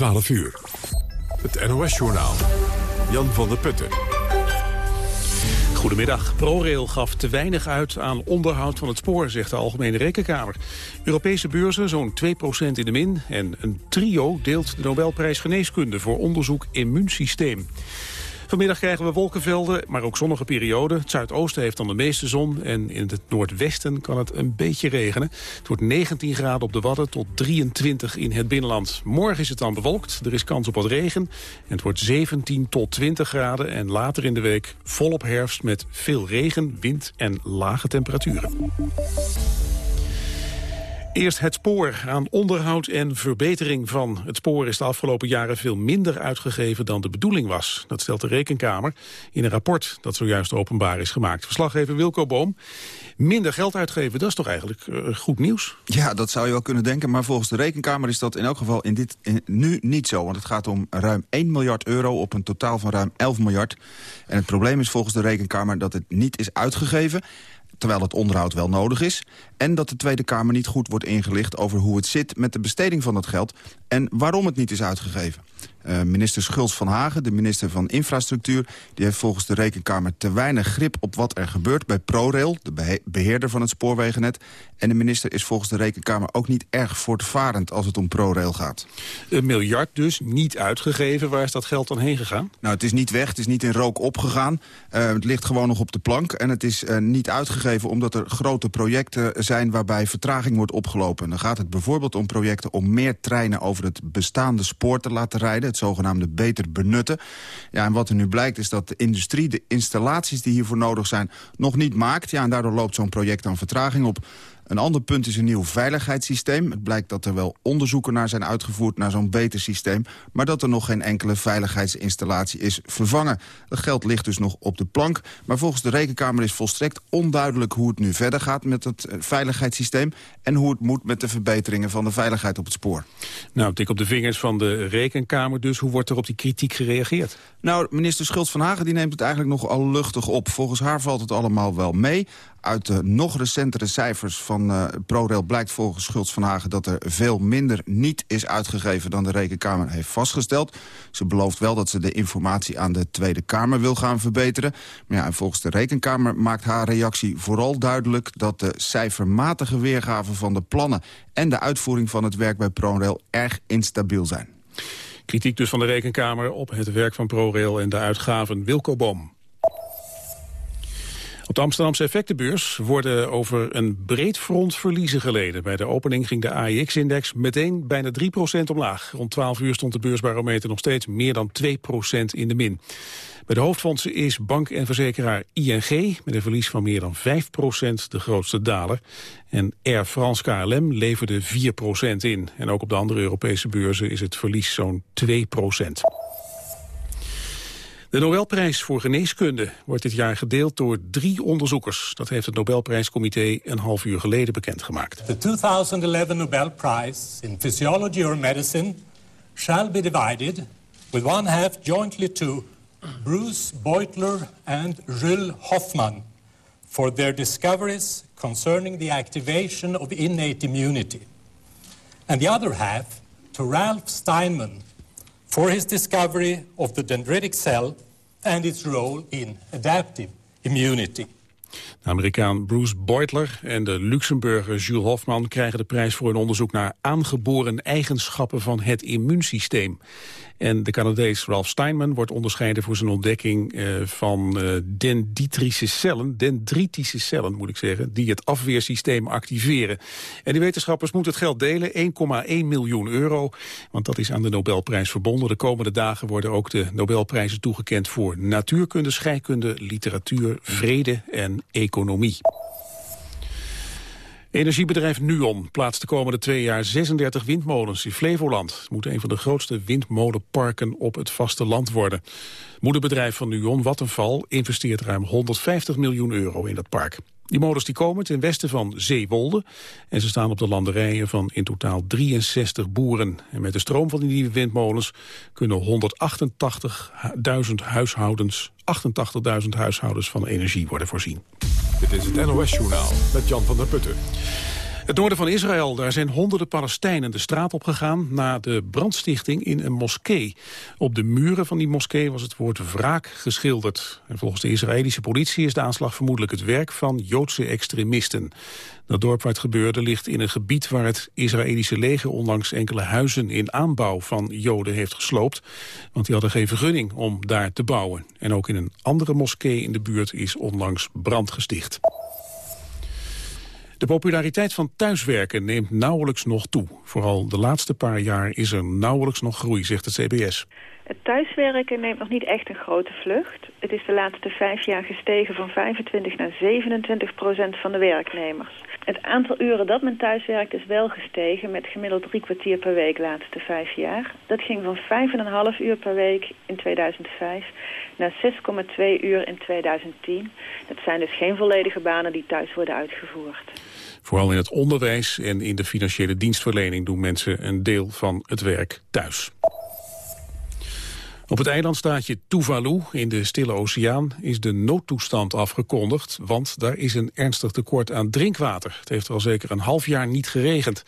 12 uur. Het NOS-journaal. Jan van der Putten. Goedemiddag. ProRail gaf te weinig uit aan onderhoud van het spoor, zegt de Algemene Rekenkamer. Europese beurzen zo'n 2% in de min. En een trio deelt de Nobelprijs Geneeskunde voor onderzoek immuunsysteem. Vanmiddag krijgen we wolkenvelden, maar ook zonnige perioden. Het zuidoosten heeft dan de meeste zon en in het noordwesten kan het een beetje regenen. Het wordt 19 graden op de Wadden tot 23 in het binnenland. Morgen is het dan bewolkt, er is kans op wat regen. En het wordt 17 tot 20 graden en later in de week volop herfst met veel regen, wind en lage temperaturen. Eerst het spoor. Aan onderhoud en verbetering van het spoor is de afgelopen jaren veel minder uitgegeven dan de bedoeling was. Dat stelt de Rekenkamer in een rapport dat zojuist openbaar is gemaakt. Verslaggever Wilco Boom. Minder geld uitgeven, dat is toch eigenlijk uh, goed nieuws? Ja, dat zou je wel kunnen denken. Maar volgens de Rekenkamer is dat in elk geval in dit, nu niet zo. Want het gaat om ruim 1 miljard euro op een totaal van ruim 11 miljard. En het probleem is volgens de Rekenkamer dat het niet is uitgegeven terwijl het onderhoud wel nodig is... en dat de Tweede Kamer niet goed wordt ingelicht over hoe het zit met de besteding van dat geld... en waarom het niet is uitgegeven. Uh, minister Schultz van Hagen, de minister van Infrastructuur... die heeft volgens de Rekenkamer te weinig grip op wat er gebeurt bij ProRail... de beheerder van het spoorwegennet. En de minister is volgens de Rekenkamer ook niet erg voortvarend... als het om ProRail gaat. Een miljard dus, niet uitgegeven. Waar is dat geld dan heen gegaan? Nou, het is niet weg, het is niet in rook opgegaan. Uh, het ligt gewoon nog op de plank. En het is uh, niet uitgegeven omdat er grote projecten zijn... waarbij vertraging wordt opgelopen. Dan gaat het bijvoorbeeld om projecten om meer treinen... over het bestaande spoor te laten rijden het zogenaamde beter benutten. Ja, en wat er nu blijkt is dat de industrie de installaties die hiervoor nodig zijn nog niet maakt. Ja, en daardoor loopt zo'n project dan vertraging op. Een ander punt is een nieuw veiligheidssysteem. Het blijkt dat er wel onderzoeken naar zijn uitgevoerd naar zo'n beter systeem... maar dat er nog geen enkele veiligheidsinstallatie is vervangen. Dat geld ligt dus nog op de plank. Maar volgens de Rekenkamer is volstrekt onduidelijk hoe het nu verder gaat... met het eh, veiligheidssysteem en hoe het moet met de verbeteringen van de veiligheid op het spoor. Nou, tik op de vingers van de Rekenkamer dus. Hoe wordt er op die kritiek gereageerd? Nou, minister Schultz van Hagen die neemt het eigenlijk nog al luchtig op. Volgens haar valt het allemaal wel mee. Uit de nog recentere cijfers van uh, ProRail blijkt volgens Schultz van Hagen... dat er veel minder niet is uitgegeven dan de Rekenkamer heeft vastgesteld. Ze belooft wel dat ze de informatie aan de Tweede Kamer wil gaan verbeteren. Maar ja, en volgens de Rekenkamer maakt haar reactie vooral duidelijk... dat de cijfermatige weergave van de plannen... en de uitvoering van het werk bij ProRail erg instabiel zijn. Kritiek dus van de Rekenkamer op het werk van ProRail en de uitgaven Wilco Boom. Op de Amsterdamse effectenbeurs worden over een breed front verliezen geleden. Bij de opening ging de AIX-index meteen bijna 3% omlaag. Rond 12 uur stond de beursbarometer nog steeds meer dan 2% in de min. Bij de hoofdfondsen is bank- en verzekeraar ING met een verlies van meer dan 5% de grootste daler. En Air France KLM leverde 4% in. En ook op de andere Europese beurzen is het verlies zo'n 2 de Nobelprijs voor geneeskunde wordt dit jaar gedeeld door drie onderzoekers. Dat heeft het Nobelprijscomité een half uur geleden bekendgemaakt. The 2011 Nobel Prize in Physiology or Medicine shall be divided with one half jointly to Bruce Beutler and Jules Hoffman for their discoveries concerning the activation of innate immunity. And the other half to Ralph Steinman for his discovery of the dendritic cell and its role in adaptive immunity. De Amerikaan Bruce Beutler en de Luxemburger Jules Hofman krijgen de prijs voor een onderzoek naar aangeboren eigenschappen van het immuunsysteem. En de Canadees Ralph Steinman wordt onderscheiden voor zijn ontdekking uh, van uh, dendritrische cellen, dendritische cellen moet ik zeggen, die het afweersysteem activeren. En die wetenschappers moeten het geld delen, 1,1 miljoen euro, want dat is aan de Nobelprijs verbonden. De komende dagen worden ook de Nobelprijzen toegekend voor natuurkunde, scheikunde, literatuur, vrede en economie. Energiebedrijf Nuon plaatst de komende twee jaar 36 windmolens in Flevoland. Het moet een van de grootste windmolenparken op het vasteland worden. Moederbedrijf van Nuon, Vattenfall, investeert ruim 150 miljoen euro in dat park. Die molens die komen ten westen van Zeewolde en ze staan op de landerijen van in totaal 63 boeren. En met de stroom van die nieuwe windmolens kunnen 188.000 huishoudens, 88.000 huishoudens van energie worden voorzien. Dit is het NOS-journaal met Jan van der Putten. Het noorden van Israël, daar zijn honderden Palestijnen de straat op gegaan na de brandstichting in een moskee. Op de muren van die moskee was het woord wraak geschilderd. En volgens de Israëlische politie is de aanslag vermoedelijk het werk van Joodse extremisten. Dat dorp waar het gebeurde ligt in een gebied waar het Israëlische leger onlangs enkele huizen in aanbouw van Joden heeft gesloopt. Want die hadden geen vergunning om daar te bouwen. En ook in een andere moskee in de buurt is onlangs brand gesticht. De populariteit van thuiswerken neemt nauwelijks nog toe. Vooral de laatste paar jaar is er nauwelijks nog groei, zegt het CBS. Het thuiswerken neemt nog niet echt een grote vlucht. Het is de laatste vijf jaar gestegen van 25 naar 27 procent van de werknemers. Het aantal uren dat men thuiswerkt is wel gestegen met gemiddeld drie kwartier per week de laatste vijf jaar. Dat ging van 5,5 uur per week in 2005 naar 6,2 uur in 2010. Dat zijn dus geen volledige banen die thuis worden uitgevoerd. Vooral in het onderwijs en in de financiële dienstverlening doen mensen een deel van het werk thuis. Op het eilandstaatje Tuvalu in de Stille Oceaan is de noodtoestand afgekondigd, want daar is een ernstig tekort aan drinkwater. Het heeft al zeker een half jaar niet geregend.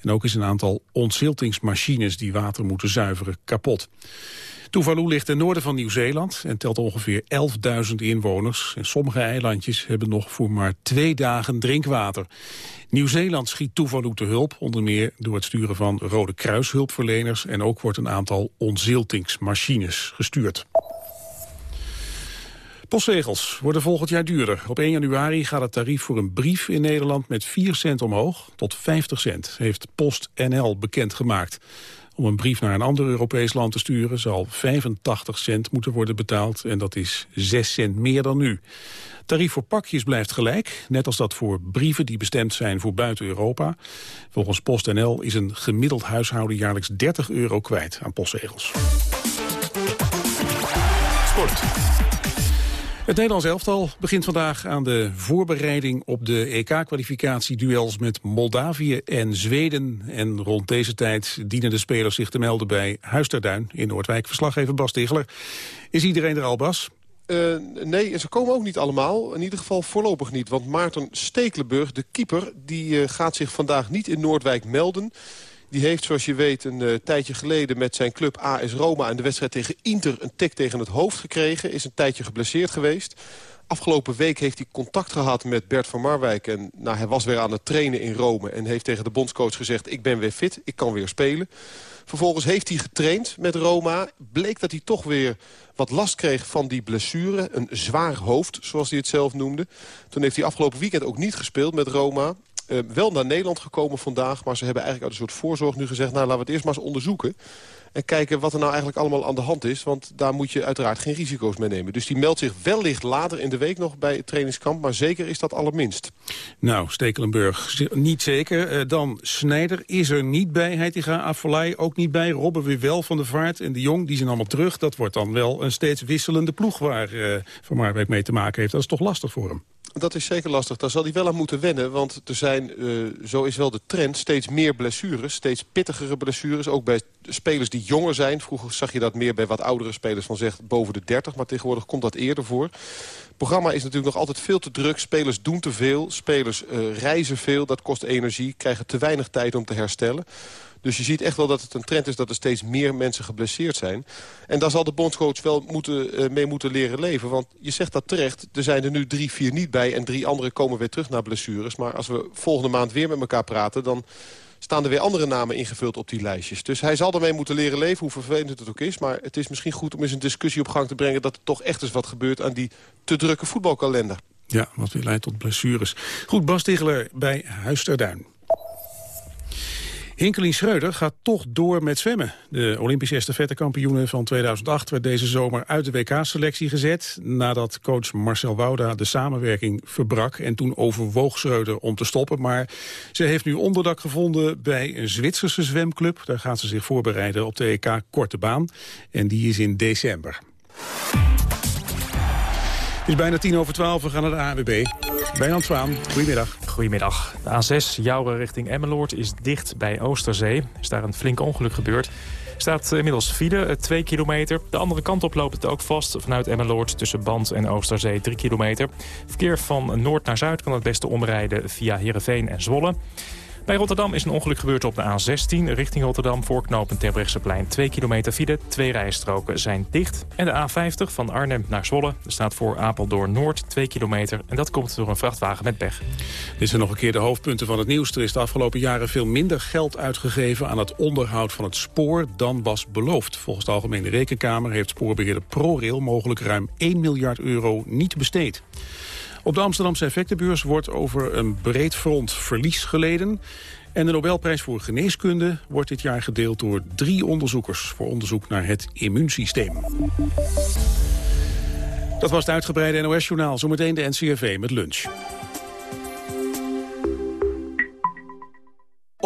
En ook is een aantal ontziltingsmachines die water moeten zuiveren kapot. Tuvalu ligt ten noorden van Nieuw-Zeeland en telt ongeveer 11.000 inwoners. En sommige eilandjes hebben nog voor maar twee dagen drinkwater. Nieuw-Zeeland schiet Tuvalu te hulp, onder meer door het sturen van Rode Kruishulpverleners. En ook wordt een aantal onziltingsmachines gestuurd. Postzegels worden volgend jaar duurder. Op 1 januari gaat het tarief voor een brief in Nederland met 4 cent omhoog tot 50 cent, heeft PostNL bekendgemaakt. Om een brief naar een ander Europees land te sturen zal 85 cent moeten worden betaald en dat is 6 cent meer dan nu. Tarief voor pakjes blijft gelijk, net als dat voor brieven die bestemd zijn voor buiten Europa. Volgens PostNL is een gemiddeld huishouden jaarlijks 30 euro kwijt aan postzegels. Sport. Het Nederlands elftal begint vandaag aan de voorbereiding op de EK-kwalificatieduels met Moldavië en Zweden. En rond deze tijd dienen de spelers zich te melden bij Huisterduin in Noordwijk. Verslaggever Bas Tegeler. Is iedereen er al, Bas? Uh, nee, en ze komen ook niet allemaal. In ieder geval voorlopig niet. Want Maarten Stekelenburg, de keeper, die uh, gaat zich vandaag niet in Noordwijk melden. Die heeft, zoals je weet, een uh, tijdje geleden met zijn club AS Roma... en de wedstrijd tegen Inter een tik tegen het hoofd gekregen. Is een tijdje geblesseerd geweest. Afgelopen week heeft hij contact gehad met Bert van Marwijk. En nou, hij was weer aan het trainen in Rome. En heeft tegen de bondscoach gezegd, ik ben weer fit, ik kan weer spelen. Vervolgens heeft hij getraind met Roma. Bleek dat hij toch weer wat last kreeg van die blessure. Een zwaar hoofd, zoals hij het zelf noemde. Toen heeft hij afgelopen weekend ook niet gespeeld met Roma. Uh, wel naar Nederland gekomen vandaag. Maar ze hebben eigenlijk uit een soort voorzorg nu gezegd... nou, laten we het eerst maar eens onderzoeken. En kijken wat er nou eigenlijk allemaal aan de hand is. Want daar moet je uiteraard geen risico's mee nemen. Dus die meldt zich wellicht later in de week nog bij het trainingskamp. Maar zeker is dat allerminst. Nou, Stekelenburg, niet zeker. Uh, dan Snijder is er niet bij. Heitinga, Affolay ook niet bij. Robben weer wel van de vaart. En de Jong, die zijn allemaal terug. Dat wordt dan wel een steeds wisselende ploeg waar uh, Van Marwijk mee te maken heeft. Dat is toch lastig voor hem? Dat is zeker lastig. Daar zal hij wel aan moeten wennen. Want er zijn, uh, zo is wel de trend, steeds meer blessures. Steeds pittigere blessures. Ook bij spelers die jonger zijn. Vroeger zag je dat meer bij wat oudere spelers van zeg boven de 30. Maar tegenwoordig komt dat eerder voor. Het programma is natuurlijk nog altijd veel te druk. Spelers doen te veel. Spelers uh, reizen veel. Dat kost energie. Krijgen te weinig tijd om te herstellen. Dus je ziet echt wel dat het een trend is dat er steeds meer mensen geblesseerd zijn. En daar zal de bondscoach wel moeten, uh, mee moeten leren leven. Want je zegt dat terecht, er zijn er nu drie, vier niet bij... en drie anderen komen weer terug naar blessures. Maar als we volgende maand weer met elkaar praten... dan staan er weer andere namen ingevuld op die lijstjes. Dus hij zal ermee moeten leren leven, hoe vervelend het ook is. Maar het is misschien goed om eens een discussie op gang te brengen... dat er toch echt eens wat gebeurt aan die te drukke voetbalkalender. Ja, wat weer leidt tot blessures. Goed, Bas Ticheler bij Huisterduin. Hinkelien Schreuder gaat toch door met zwemmen. De Olympische estafettekampioene van 2008 werd deze zomer uit de WK-selectie gezet... nadat coach Marcel Wouda de samenwerking verbrak... en toen overwoog Schreuder om te stoppen. Maar ze heeft nu onderdak gevonden bij een Zwitserse zwemclub. Daar gaat ze zich voorbereiden op de EK Korte Baan. En die is in december. Het is bijna tien over twaalf, we gaan naar de AWB. Wijnand Zwaan, goedemiddag. Goedemiddag. De A6 Jouren richting Emmeloord is dicht bij Oosterzee. Er is daar een flink ongeluk gebeurd. Staat inmiddels file, 2 kilometer. De andere kant op loopt het ook vast vanuit Emmeloord tussen Band en Oosterzee 3 kilometer. Verkeer van noord naar zuid kan het beste omrijden via Heerenveen en Zwolle. Bij Rotterdam is een ongeluk gebeurd op de A16 richting Rotterdam... voor knooppunt Terbrechtseplein. 2 kilometer file, twee rijstroken zijn dicht. En de A50 van Arnhem naar Zwolle staat voor Apeldoorn Noord 2 kilometer. En dat komt door een vrachtwagen met pech. Dit zijn nog een keer de hoofdpunten van het nieuws. Er is de afgelopen jaren veel minder geld uitgegeven aan het onderhoud van het spoor dan was beloofd. Volgens de Algemene Rekenkamer heeft spoorbeheerder ProRail mogelijk ruim 1 miljard euro niet besteed. Op de Amsterdamse effectenbeurs wordt over een breed front verlies geleden. En de Nobelprijs voor geneeskunde wordt dit jaar gedeeld door drie onderzoekers... voor onderzoek naar het immuunsysteem. Dat was het uitgebreide NOS-journaal. Zometeen de NCRV met lunch.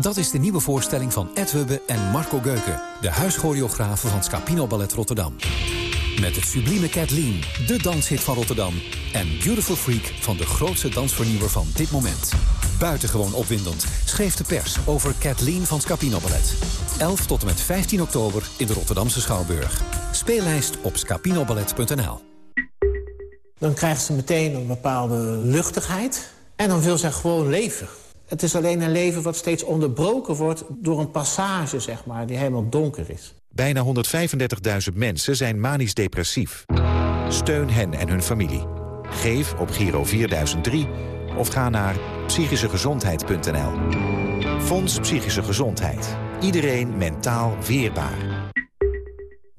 Dat is de nieuwe voorstelling van Ed Hubbe en Marco Geuken... de huischoreografen van Scapino Ballet Rotterdam. Met het sublieme Kathleen, de danshit van Rotterdam... en Beautiful Freak van de grootste dansvernieuwer van dit moment. Buitengewoon opwindend schreef de pers over Kathleen van Scapino Ballet. 11 tot en met 15 oktober in de Rotterdamse Schouwburg. Speellijst op scapinoballet.nl Dan krijgt ze meteen een bepaalde luchtigheid... en dan wil zij gewoon leven. Het is alleen een leven wat steeds onderbroken wordt... door een passage, zeg maar, die helemaal donker is. Bijna 135.000 mensen zijn manisch depressief. Steun hen en hun familie. Geef op Giro 4003 of ga naar psychischegezondheid.nl. Fonds Psychische Gezondheid. Iedereen mentaal weerbaar.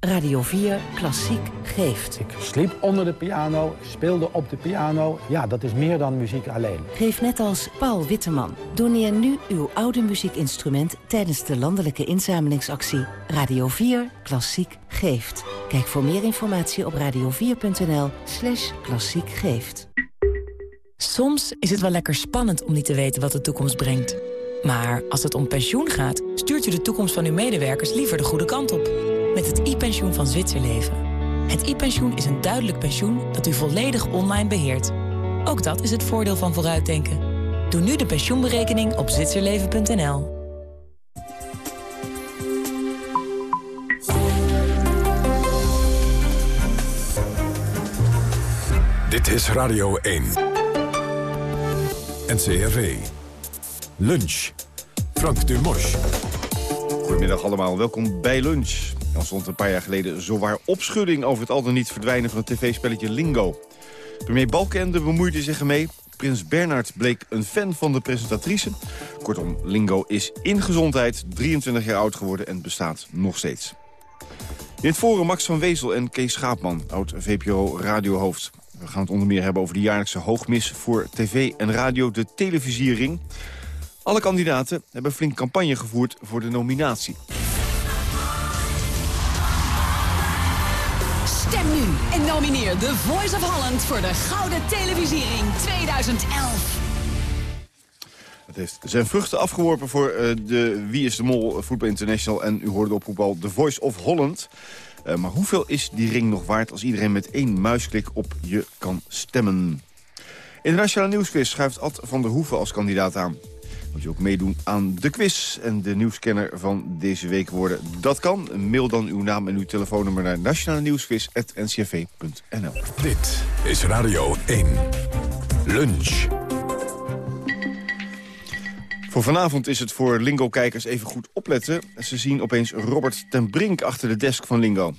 Radio 4 Klassiek geeft. Ik sliep onder de piano, speelde op de piano. Ja, dat is meer dan muziek alleen. Geef net als Paul Witteman. Doneer nu uw oude muziekinstrument tijdens de landelijke inzamelingsactie Radio 4 Klassiek geeft. Kijk voor meer informatie op radio4.nl slash klassiek geeft. Soms is het wel lekker spannend om niet te weten wat de toekomst brengt. Maar als het om pensioen gaat, stuurt u de toekomst van uw medewerkers liever de goede kant op. Met het e-pensioen van Zwitserleven. Het e-pensioen is een duidelijk pensioen dat u volledig online beheert. Ook dat is het voordeel van vooruitdenken. Doe nu de pensioenberekening op zwitserleven.nl. Dit is Radio 1. NCRV. Lunch. Frank Dumos. Goedemiddag allemaal, welkom bij Lunch. Er stond een paar jaar geleden zowaar opschudding over het al dan niet verdwijnen van het tv-spelletje Lingo. Premier Balkenende bemoeide zich ermee. Prins Bernard bleek een fan van de presentatrice. Kortom, Lingo is in gezondheid 23 jaar oud geworden en bestaat nog steeds. In het forum Max van Wezel en Kees Schaapman, oud-VPRO-radiohoofd. We gaan het onder meer hebben over de jaarlijkse hoogmis voor tv en radio, de televisiering. Alle kandidaten hebben flink campagne gevoerd voor de nominatie. En nomineer The Voice of Holland voor de Gouden Televisiering 2011. Het heeft zijn vruchten afgeworpen voor uh, de Wie is de Mol Voetbal International... en u hoorde de oproep al The Voice of Holland. Uh, maar hoeveel is die ring nog waard als iedereen met één muisklik op je kan stemmen? In de Nationale Nieuwsquiz schuift Ad van der Hoeven als kandidaat aan. Moet je ook meedoen aan de quiz en de nieuwscanner van deze week worden. Dat kan. Mail dan uw naam en uw telefoonnummer naar nationale nieuwsquiz.ncrv.nl. Dit is Radio 1. Lunch. Voor vanavond is het voor Lingo-kijkers even goed opletten. Ze zien opeens Robert ten Brink achter de desk van Lingo.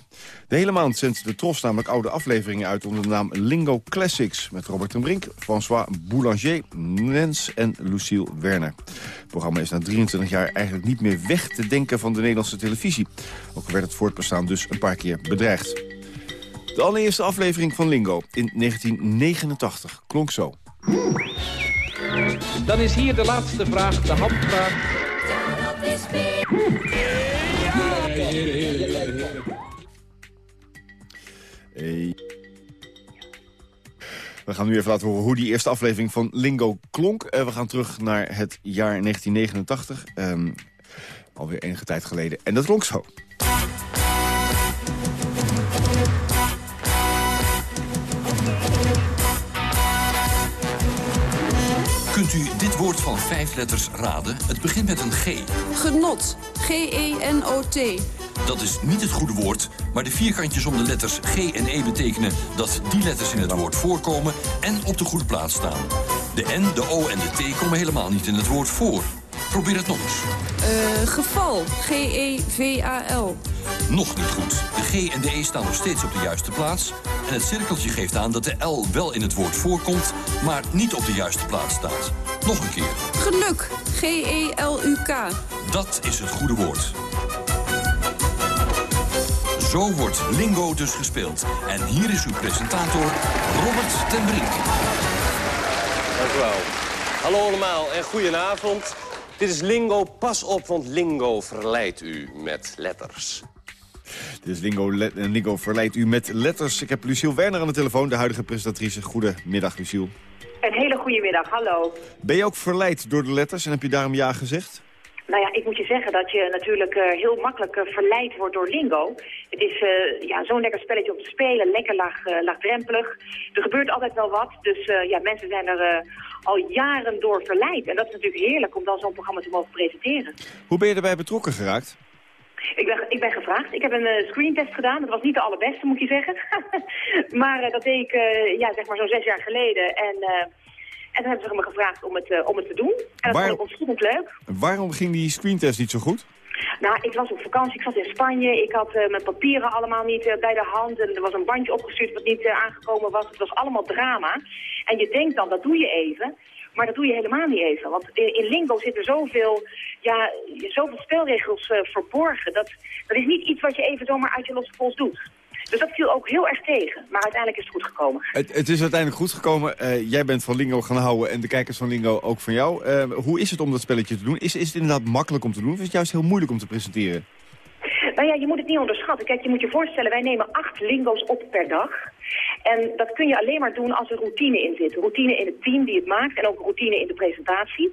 De hele maand zendt de Tros namelijk oude afleveringen uit... onder de naam Lingo Classics... met Robert ten Brink, François Boulanger, Nens en Lucille Werner. Het programma is na 23 jaar eigenlijk niet meer weg te denken van de Nederlandse televisie. Ook werd het voortbestaan dus een paar keer bedreigd. De allereerste aflevering van Lingo in 1989 klonk zo. Dan is hier de laatste vraag, de handvraag. We gaan nu even laten horen hoe die eerste aflevering van Lingo klonk. Uh, we gaan terug naar het jaar 1989. Um, Alweer enige tijd geleden. En dat klonk zo. Kunt u dit woord van vijf letters raden? Het begint met een G. Genot. G-E-N-O-T. Dat is niet het goede woord, maar de vierkantjes om de letters G en E betekenen dat die letters in het woord voorkomen en op de goede plaats staan. De N, de O en de T komen helemaal niet in het woord voor. Probeer het nog eens. Uh, geval. G-E-V-A-L. Nog niet goed. De G en de E staan nog steeds op de juiste plaats. En het cirkeltje geeft aan dat de L wel in het woord voorkomt, maar niet op de juiste plaats staat. Nog een keer. Geluk. G-E-L-U-K. Dat is het goede woord. Zo wordt Lingo dus gespeeld. En hier is uw presentator, Robert ten Brink. Dank u wel. Hallo allemaal en goedenavond. Dit is Lingo. Pas op, want Lingo verleidt u met letters. Dit is Lingo, Lingo verleidt u met letters. Ik heb Luciel Werner aan de telefoon, de huidige presentatrice. Goedemiddag, Luciel. Een hele goede middag, hallo. Ben je ook verleid door de letters en heb je daarom ja gezegd? Nou ja, ik moet je zeggen dat je natuurlijk uh, heel makkelijk uh, verleid wordt door lingo. Het is uh, ja, zo'n lekker spelletje om te spelen, lekker laag, laagdrempelig. Er gebeurt altijd wel wat, dus ja, mensen zijn er al jaren door verleid. En dat is natuurlijk heerlijk om dan zo'n programma te mogen presenteren. Hoe ben je erbij betrokken geraakt? Ik ben, ik ben gevraagd. Ik heb een uh, screentest gedaan. Dat was niet de allerbeste, moet je zeggen. maar uh, dat deed ik uh, ja, zeg maar zo'n zes jaar geleden. En, en toen hebben ze me gevraagd om het, om het te doen. En dat Waar... vond ik ontzettend leuk. Waarom ging die screentest niet zo goed? Nou, ik was op vakantie, ik zat in Spanje, ik had uh, mijn papieren allemaal niet uh, bij de hand en er was een bandje opgestuurd wat niet uh, aangekomen was. Het was allemaal drama. En je denkt dan, dat doe je even, maar dat doe je helemaal niet even. Want in, in Lingo zitten zoveel, ja, zoveel spelregels verborgen. Dat, dat is niet iets wat je even zomaar uit je losse pols doet. Dus dat viel ook heel erg tegen. Maar uiteindelijk is het goed gekomen. Het, het is uiteindelijk goed gekomen. Uh, jij bent van Lingo gaan houden en de kijkers van Lingo ook van jou. Uh, hoe is het om dat spelletje te doen? Is, is het inderdaad makkelijk om te doen of is het juist heel moeilijk om te presenteren? Nou ja, je moet het niet onderschatten. Kijk, je moet je voorstellen, wij nemen acht lingo's op per dag. En dat kun je alleen maar doen als er routine in zit. Routine in het team die het maakt en ook routine in de presentatie.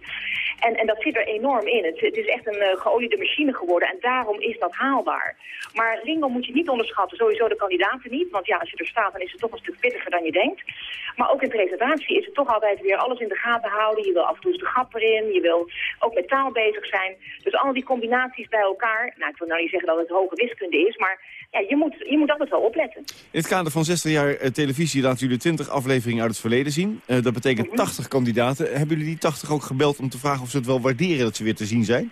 En, en dat zit er enorm in. Het, het is echt een uh, geoliede machine geworden en daarom is dat haalbaar. Maar lingo moet je niet onderschatten, sowieso de kandidaten niet. Want ja, als je er staat, dan is het toch een stuk pittiger dan je denkt. Maar ook in presentatie is het toch altijd weer alles in de gaten houden. Je wil af en toe de grap erin, je wil ook met taal bezig zijn. Dus al die combinaties bij elkaar, nou ik wil nou niet zeggen dat het hoge wiskunde is, maar ja, je, moet, je moet altijd wel opletten. In het kader van 60 jaar uh, televisie laten jullie 20 afleveringen uit het verleden zien. Uh, dat betekent mm -hmm. 80 kandidaten. Hebben jullie die 80 ook gebeld om te vragen of ze het wel waarderen dat ze weer te zien zijn?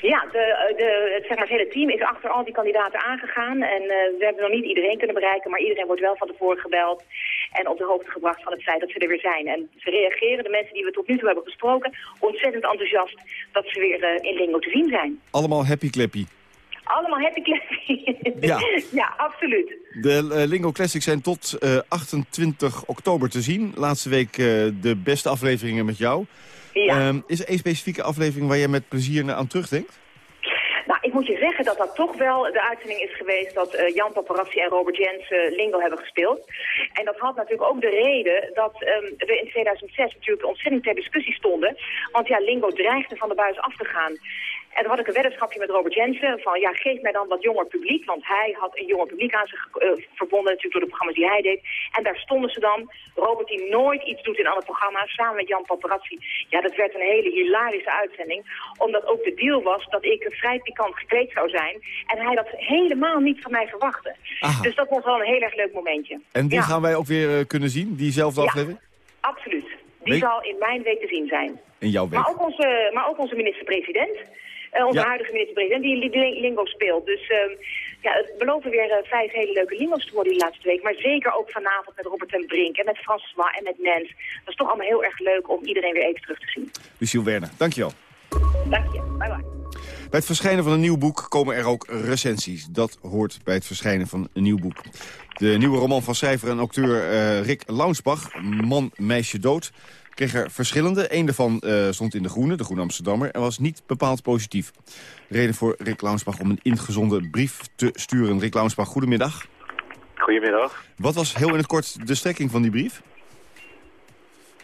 Ja, de, de, het, zeg maar, het hele team is achter al die kandidaten aangegaan. En uh, we hebben nog niet iedereen kunnen bereiken, maar iedereen wordt wel van tevoren gebeld. En op de hoogte gebracht van het feit dat ze er weer zijn. En ze reageren, de mensen die we tot nu toe hebben gesproken, ontzettend enthousiast dat ze weer in Lingo te zien zijn. Allemaal happy clappy. Allemaal happy clappy. Ja, ja absoluut. De uh, Lingo Classics zijn tot 28 oktober te zien. Laatste week de beste afleveringen met jou. Ja. Um, is er één specifieke aflevering waar jij met plezier aan terugdenkt? Nou, ik moet je zeggen dat dat toch wel de uitzending is geweest dat uh, Jan Paparazzi en Robert Jens uh, Lingo hebben gespeeld. En dat had natuurlijk ook de reden dat um, we in 2006 natuurlijk ontzettend ter discussie stonden. Want ja, Lingo dreigde van de buis af te gaan. En toen had ik een weddenschapje met Robert Jensen van ja, geef mij dan wat jonger publiek. Want hij had een jonger publiek aan zich uh, verbonden natuurlijk door de programma's die hij deed. En daar stonden ze dan. Robert die nooit iets doet in alle programma's, samen met Jan Paparazzi. Ja, dat werd een hele hilarische uitzending. Omdat ook de deal was dat ik vrij pikant gekleed zou zijn. En hij dat helemaal niet van mij verwachtte. Aha. Dus dat was wel een heel erg leuk momentje. En die ja. gaan wij ook weer uh, kunnen zien, diezelfde ja, aflevering? absoluut. Die Week? zal in mijn week te zien zijn. In jouw week? Maar ook onze, maar ook onze minister-president. Uh, onze Ja. huidige minister-president die li- lingo speelt. Dus ehm, ja, het beloven weer eh, vijf hele leuke lingo's te worden die laatste week. Maar zeker ook vanavond met Robert en Brink en met François en met Nens. Dat is toch allemaal heel erg leuk om iedereen weer even terug te zien. Luciel Werner, dankjewel. Dank je. Bye bye. Bij het verschijnen van een nieuw boek komen er ook recensies. Dat hoort bij het verschijnen van een nieuw boek. De nieuwe roman van schrijver en acteur eh, Rick Launsbach, Man, Meisje, Dood... kreeg er verschillende. Eén daarvan eh, stond in De Groene, De Groene Amsterdammer... en was niet bepaald positief. Reden voor Rick Launsbach om een ingezonden brief te sturen. Rick Launsbach, goedemiddag. Goedemiddag. Wat was heel in het kort de strekking van die brief?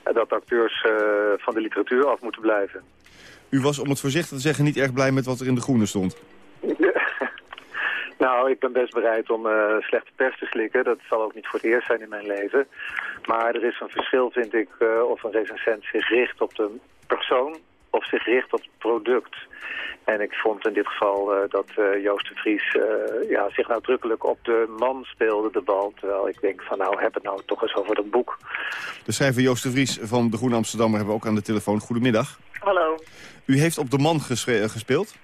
Dat acteurs uh, van de literatuur af moeten blijven. U was, om het voorzichtig te zeggen, niet erg blij met wat er in de groene stond. Nou, ik ben best bereid om uh, slechte pers te slikken. Dat zal ook niet voor het eerst zijn in mijn leven. Maar er is een verschil, vind ik, uh, of een recensent zich richt op de persoon of zich richt op het product. En ik vond in dit geval uh, dat Joost de Vries ja, zich nadrukkelijk op de man speelde, de bal. Terwijl ik denk van nou, heb het nou toch eens over dat boek. De schrijver Joost de Vries van De Groene Amsterdammer hebben we ook aan de telefoon. Goedemiddag. Hallo. U heeft op de man gespeeld?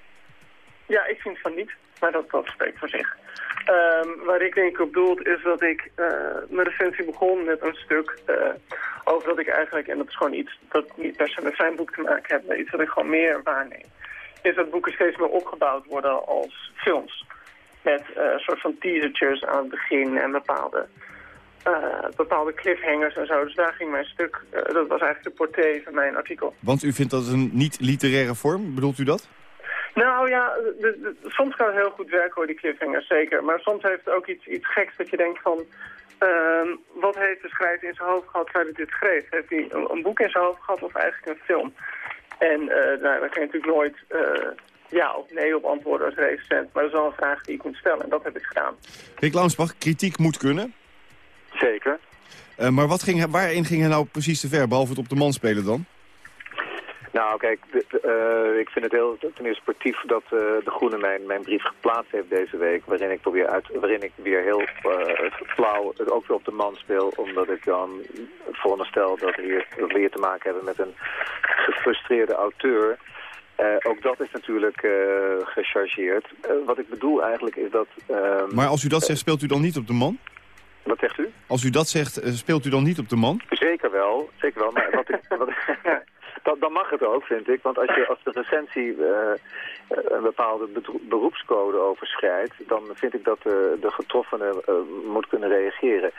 Ja, ik vind van niet. Maar dat, spreekt voor zich. Um, waar ik denk op doelt is dat ik uh, mijn recensie begon met een stuk uh, over dat ik eigenlijk, en dat is gewoon iets dat niet per se met zijn boek te maken heeft, maar iets dat ik gewoon meer waarneem, is dat boeken steeds meer opgebouwd worden als films. Met uh, een soort van teasertjes aan het begin en bepaalde, bepaalde cliffhangers en zo. Dus daar ging mijn stuk, dat was eigenlijk de portée van mijn artikel. Want u vindt dat een niet-literaire vorm, bedoelt u dat? Nou ja, de, de, soms kan het heel goed werken hoor, die cliffhanger, zeker. Maar soms heeft het ook iets, iets geks dat je denkt van... Uh, wat heeft de schrijver in zijn hoofd gehad terwijl hij dit schreef? Heeft hij een, een, boek in zijn hoofd gehad of eigenlijk een film? En uh, nou, daar kan je natuurlijk nooit uh, ja of nee op antwoorden als recensent. Maar dat is wel een vraag die ik moet stellen en dat heb ik gedaan. Rick Launsbach, kritiek moet kunnen? Zeker. Uh, maar wat ging, waarin ging hij nou precies te ver, behalve het op de man spelen dan? Nou, kijk, de, de, uh, ik vind het heel ten eerste sportief dat uh, de Groene mijn, mijn brief geplaatst heeft deze week. Waarin ik, probeer uit, waarin ik weer heel uh, flauw het ook weer op de man speel. Omdat ik dan veronderstel dat, hier, dat we hier te maken hebben met een gefrustreerde auteur. ook dat is natuurlijk gechargeerd. wat ik bedoel eigenlijk is dat... ehm, maar als u dat zegt, speelt u dan niet op de man? Wat zegt u? Als u dat zegt, speelt u dan niet op de man? Zeker wel, zeker wel. Maar wat ik, wat, dan, mag het ook, vind ik. Want als, je, als de recensie uh, een bepaalde beroepscode overschrijdt... dan vind ik dat de getroffene uh, moet kunnen reageren.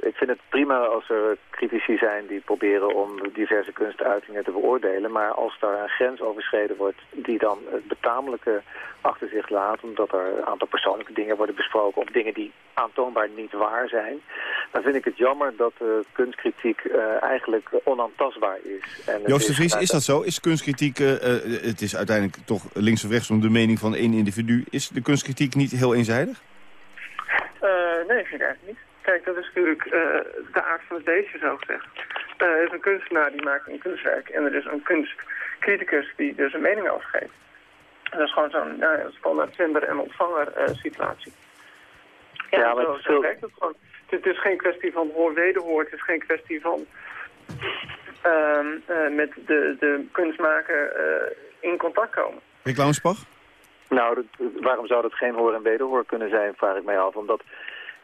ik vind het prima als er critici zijn die proberen om diverse kunstuitingen te beoordelen. Maar als daar een grens overschreden wordt die dan het betamelijke achter zich laat... omdat er een aantal persoonlijke dingen worden besproken... of dingen die aantoonbaar niet waar zijn... dan vind ik het jammer dat kunstkritiek eigenlijk onaantastbaar is. En Joost de Vries, is dat zo? Is kunstkritiek, uh, uh, het is uiteindelijk toch links of rechts om de mening van één individu. Is de kunstkritiek niet heel eenzijdig? Uh, nee, vind ik eigenlijk niet. Kijk, dat is natuurlijk de aard van het beestje, zo gezegd. er is een kunstenaar die maakt een kunstwerk en er is een kunstcriticus die dus een mening over geeft. Dat is gewoon zo'n nou, standaard zender- en ontvanger situatie. Ja, ja maar zo, zo werkt het gewoon. Het is geen kwestie van hoor-wederhoor, het is geen kwestie van met de, de kunstmaker uh, in contact komen. Rick Launsbach? Nou, dat, waarom zou dat geen hoor en wederhoor kunnen zijn, vraag ik mij af. Omdat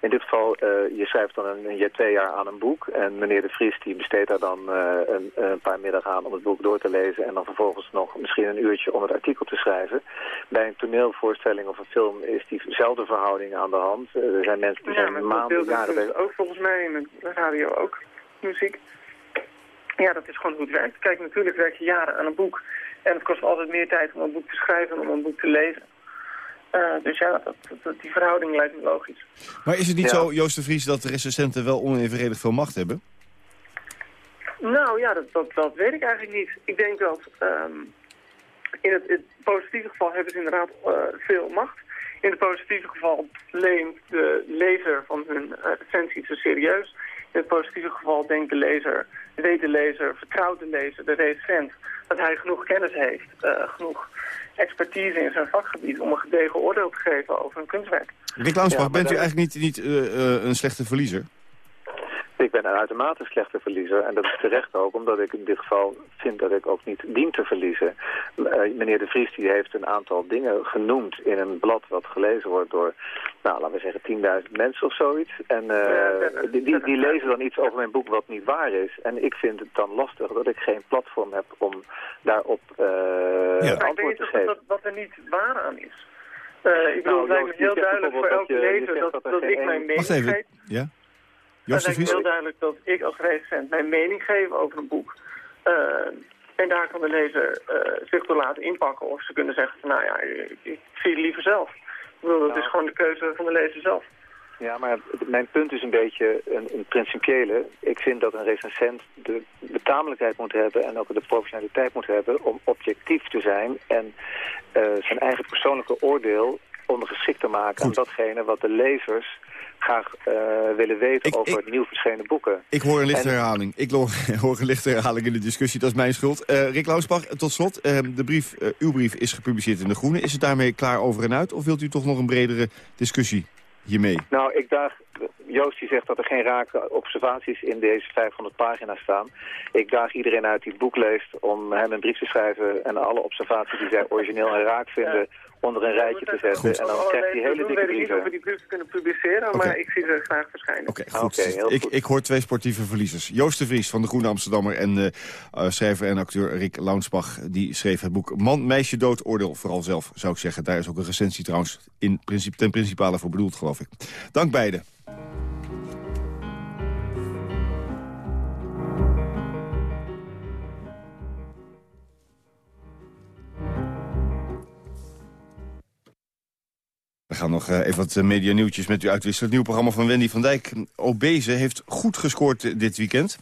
in dit geval, uh, je schrijft dan een, je twee jaar aan een boek. En meneer de Vries die besteedt daar dan uh, een, een, paar middagen aan om het boek door te lezen. En dan vervolgens nog misschien een uurtje om het artikel te schrijven. Bij een toneelvoorstelling of een film is diezelfde verhouding aan de hand. Uh, er zijn mensen die ja, zijn maanden, jaren bezig. ook volgens mij in de radio ook, muziek. Ja, dat is gewoon hoe het werkt. Kijk, natuurlijk werk je jaren aan een boek. En het kost altijd meer tijd om een boek te schrijven dan om een boek te lezen. Uh, dus ja, dat, dat, die verhouding lijkt me logisch. Maar is het niet ja. zo, Joost de Vries, dat de recensenten wel onevenredig veel macht hebben? Nou ja, dat, dat, dat weet ik eigenlijk niet. Ik denk dat um, in het, het, positieve geval hebben ze inderdaad uh, veel macht. In het positieve geval leent de lezer van hun uh, recensie te serieus. In het positieve geval denkt de lezer, weet de lezer, vertrouwt de lezer, de recensent, dat hij genoeg kennis heeft, uh, genoeg expertise in zijn vakgebied om een gedegen oordeel te geven over een kunstwerk. Rick Launsbach, ja, bent u eigenlijk niet, niet uh, uh, een slechte verliezer? Ik ben een uitermate slechte verliezer en dat is terecht ook, omdat ik in dit geval vind dat ik ook niet dien te verliezen. Uh, meneer De Vries die heeft een aantal dingen genoemd in een blad wat gelezen wordt door, nou laten we zeggen 10.000 mensen of zoiets. En uh, die, die, die lezen dan iets over mijn boek wat niet waar is. En ik vind het dan lastig dat ik geen platform heb om daarop uh, ja. antwoord te geven. Dat, wat er niet waar aan is. Uh, ik bedoel, nou, het lijkt me heel duidelijk voor elke lezer dat, dat, dat ik mijn mening geef. Ja? Het lijkt me heel duidelijk dat ik als recensent mijn mening geef over een boek. Uh, en daar kan de lezer uh, zich door laten inpakken. Of ze kunnen zeggen van, nou ja, ik, ik zie het liever zelf. Ik bedoel, dat nou. is gewoon de keuze van de lezer zelf. Ja, maar mijn punt is een beetje een, een principiële. Ik vind dat een recensent de betamelijkheid moet hebben en ook de professionaliteit moet hebben om objectief te zijn en uh, zijn eigen persoonlijke oordeel ondergeschikt te maken aan datgene wat de lezers graag uh, willen weten Ik- over ik- nieuw verschenen boeken. Ik hoor een lichte En- herhaling. Ik hoor een lichte herhaling in de discussie, dat is mijn schuld. Eh, Rick Lausbach, tot slot. eh, de brief, eh, uw brief is gepubliceerd in De Groene. Is het daarmee klaar over en uit? Of wilt u toch nog een bredere discussie hiermee? Nou, ik daag, Joost die zegt dat er geen rake observaties in deze 500 pagina's staan. Ik daag iedereen uit die het boek leest om hem een brief te schrijven en alle observaties die zij origineel en raak vinden onder een rijtje te zetten. Goed. En dan krijgt hij hele dikke weet ik niet of we brieven. die brief kunnen publiceren, maar ik zie ze graag verschijnen. Oké, goed. ik, ik hoor twee sportieve verliezers. Joost de Vries van de Groene Amsterdammer en eh, eh, schrijver en acteur Rick Launsbach. Die schreef het boek Man, Meisje, Dood, Oordeel. Vooral zelf, zou ik zeggen. Daar is ook een recensie trouwens in principe, ten principale voor bedoeld, geloof ik. Dank beiden. We gaan nog eh, even wat eh, media-nieuwtjes met u uitwisselen. Het nieuwe programma van Wendy van Dijk. Obese heeft goed gescoord eh, dit weekend.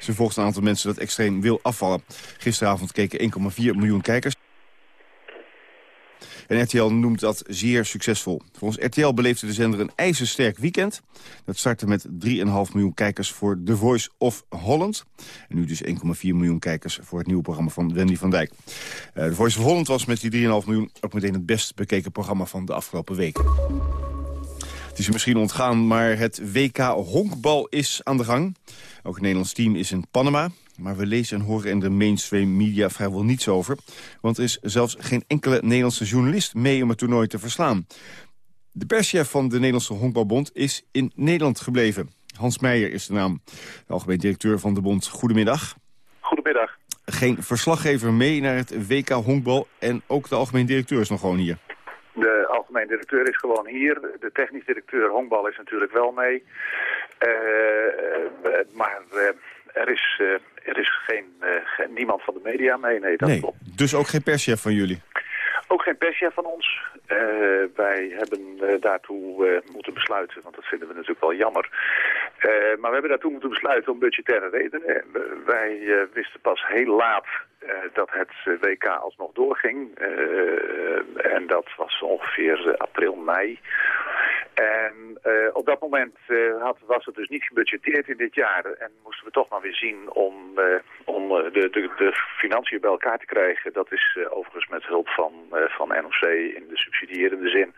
Ze volgt een aantal mensen dat extreem wil afvallen. Gisteravond keken 1,4 miljoen kijkers. En RTL noemt dat zeer succesvol. Volgens RTL beleefde de zender een ijzersterk weekend. Dat startte met 3,5 miljoen kijkers voor The Voice of Holland. En nu dus 1,4 miljoen kijkers voor het nieuwe programma van Wendy van Dijk. Eh The Voice of Holland was met die 3,5 miljoen ook meteen het best bekeken programma van de afgelopen weken. Het is misschien ontgaan, maar het WK honkbal is aan de gang. Ook het Nederlands team is in Panama. Maar we lezen en horen in de mainstream media vrijwel niets over. Want er is zelfs geen enkele Nederlandse journalist mee om het toernooi te verslaan. De perschef van de Nederlandse Honkbalbond is in Nederland gebleven. Hans Meijer is de naam, de algemeen directeur van de bond. Goedemiddag. Goedemiddag. Geen verslaggever mee naar het WK honkbal en ook de algemeen directeur is nog gewoon hier. De algemeen directeur is gewoon hier. De technisch directeur honkbal is natuurlijk wel mee. Eh, eh, maar eh, er is, eh, er is geen, eh, geen- niemand van de media mee. Nee, dat Nee, klopt. dus ook geen perschef van jullie. Ook geen perschef van ons. Eh, wij hebben eh, daartoe eh, moeten besluiten, want dat vinden we natuurlijk wel jammer. Maar we hebben daartoe moeten besluiten om budgettaire redenen. Wij wisten pas heel laat dat het WK alsnog doorging. En dat was ongeveer april, mei. En op dat moment had, was het dus niet gebudgeteerd in dit jaar. En moesten we toch maar weer zien om, om de, de, de financiën bij elkaar te krijgen. Dat is overigens met hulp van, van NOC in de subsidierende zin.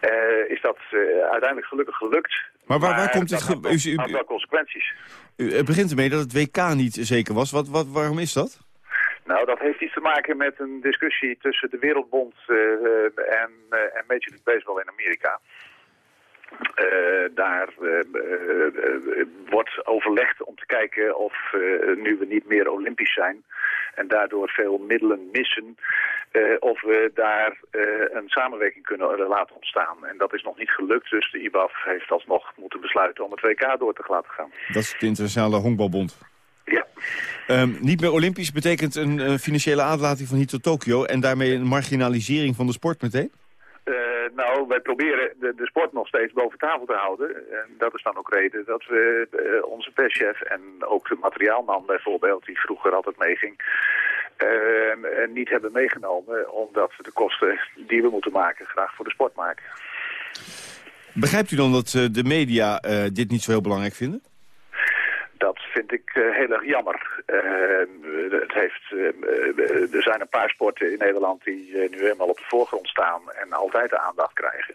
Eh, is dat eh, uiteindelijk gelukkig gelukt. Maar waar, waar komt dit... dat ge- u, wel consequenties. u- het begint ermee dat het WK niet zeker was. Wat, wat, waarom is dat? Nou, dat heeft iets te maken met een discussie tussen de Wereldbond eh, en, en Major League Baseball in Amerika. Eh, daar eh, eh, wordt overlegd om te kijken of nu we niet meer olympisch zijn en daardoor veel middelen missen, of we daar een samenwerking kunnen laten ontstaan. En dat is nog niet gelukt, dus de IBAF heeft alsnog moeten besluiten om het WK door te laten gaan. Dat is de Internationale Honkbalbond. Ja. Ehm, niet meer olympisch betekent een financiële aanlating van hier tot Tokio... en daarmee een marginalisering van de sport meteen? Eh, nou, wij proberen de, de sport nog steeds boven tafel te houden. En dat is dan ook reden dat we eh, onze perschef en ook de materiaalman bijvoorbeeld, die vroeger altijd meeging, eh, niet hebben meegenomen. Omdat we de kosten die we moeten maken graag voor de sport maken. Begrijpt u dan dat de media dit niet zo heel belangrijk vinden? Dat vind ik eh, heel erg jammer. Eh, het heeft, eh, eh, er zijn een paar sporten in Nederland die eh, nu helemaal op de voorgrond staan en altijd de aandacht krijgen.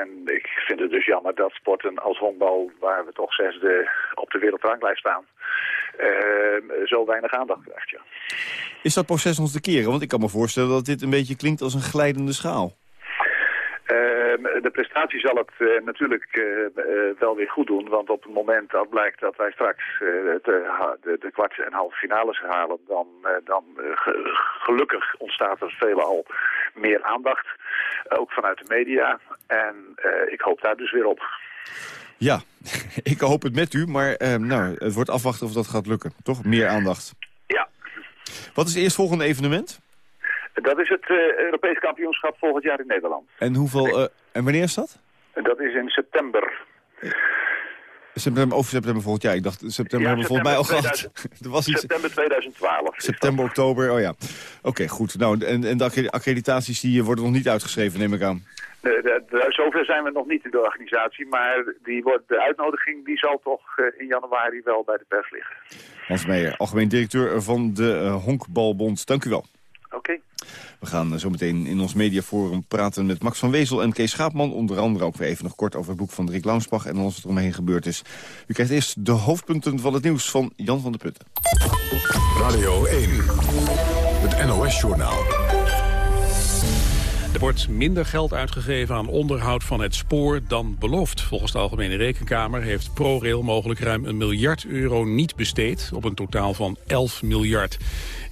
En ik vind het dus jammer dat sporten als honkbal, waar we toch zesde op de wereldranglijst staan, eh, zo weinig aandacht krijgt. Ja. Is dat proces ons te keren? Want ik kan me voorstellen dat dit een beetje klinkt als een glijdende schaal. Ehm, de prestatie zal het eh, natuurlijk eh, eh, wel weer goed doen. Want op het moment dat blijkt dat wij straks de, de, de kwart- en halve finales halen... dan, dan ge- gelukkig ontstaat er veelal meer aandacht. Ook vanuit de media. En ik hoop daar dus weer op. Ja, ik hoop het met u, maar eh, nou, het wordt afwachten of dat gaat lukken. Toch? Meer aandacht. Ja. Wat is het eerstvolgende evenement? Dat is het eh, Europees kampioenschap volgend jaar in Nederland. En, hoeveel, eh, en wanneer is dat? Dat is in september. September, over september volgend jaar. Ik dacht, september Ja, hebben we volgens mij al gehad. er was iets, September 2012. september, oktober, oh ja. Oké, goed. Nou, en, en de accre- accreditaties die worden nog niet uitgeschreven, neem ik aan. De, de, de- zover zijn we nog niet in de organisatie, maar die wordt, de uitnodiging die zal toch eh, in januari wel bij de pers liggen. Hans Meijer, algemeen directeur van de eh, Honkbalbond. Dank u wel. Oké. We gaan zo meteen in ons mediaforum praten met Max van Wezel en Kees Schaapman. Onder andere ook weer even nog kort over het boek van Rick Launsbach en alles wat er omheen gebeurd is. U krijgt eerst de hoofdpunten van het nieuws van Jan van der Putten. Radio 1, het NOS-journaal. Wordt minder geld uitgegeven aan onderhoud van het spoor dan beloofd. Volgens de Algemene Rekenkamer heeft ProRail mogelijk ruim een miljard euro niet besteed... op een totaal van 11 miljard.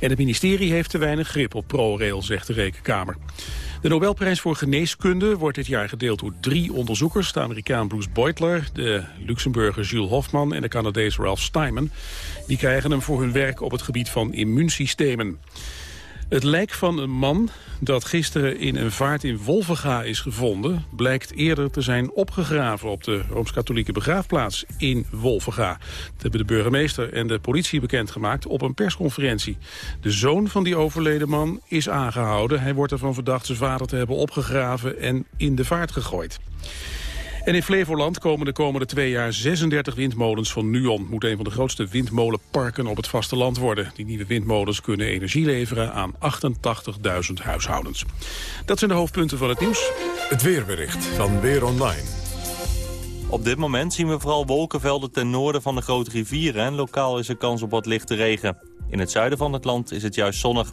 En het ministerie heeft te weinig grip op ProRail, zegt de Rekenkamer. De Nobelprijs voor geneeskunde wordt dit jaar gedeeld door drie onderzoekers. De Amerikaan Bruce Beutler, de Luxemburger Jules Hofman en de Canadees Ralph Steinman. Die krijgen hem voor hun werk op het gebied van immuunsystemen. Het lijk van een man dat gisteren in een vaart in Wolvenga is gevonden... blijkt eerder te zijn opgegraven op de Rooms-Katholieke begraafplaats in Wolvenga. Dat hebben de burgemeester en de politie bekendgemaakt op een persconferentie. De zoon van die overleden man is aangehouden. Hij wordt ervan verdacht zijn vader te hebben opgegraven en in de vaart gegooid. En in Flevoland komen de komende twee jaar 36 windmolens van Nuon. Moet een van de grootste windmolenparken op het vasteland worden. Die nieuwe windmolens kunnen energie leveren aan 88.000 huishoudens. Dat zijn de hoofdpunten van het nieuws. Het weerbericht van Weer Online. Op dit moment zien we vooral wolkenvelden ten noorden van de grote rivieren... en lokaal is er kans op wat lichte regen. In het zuiden van het land is het juist zonnig.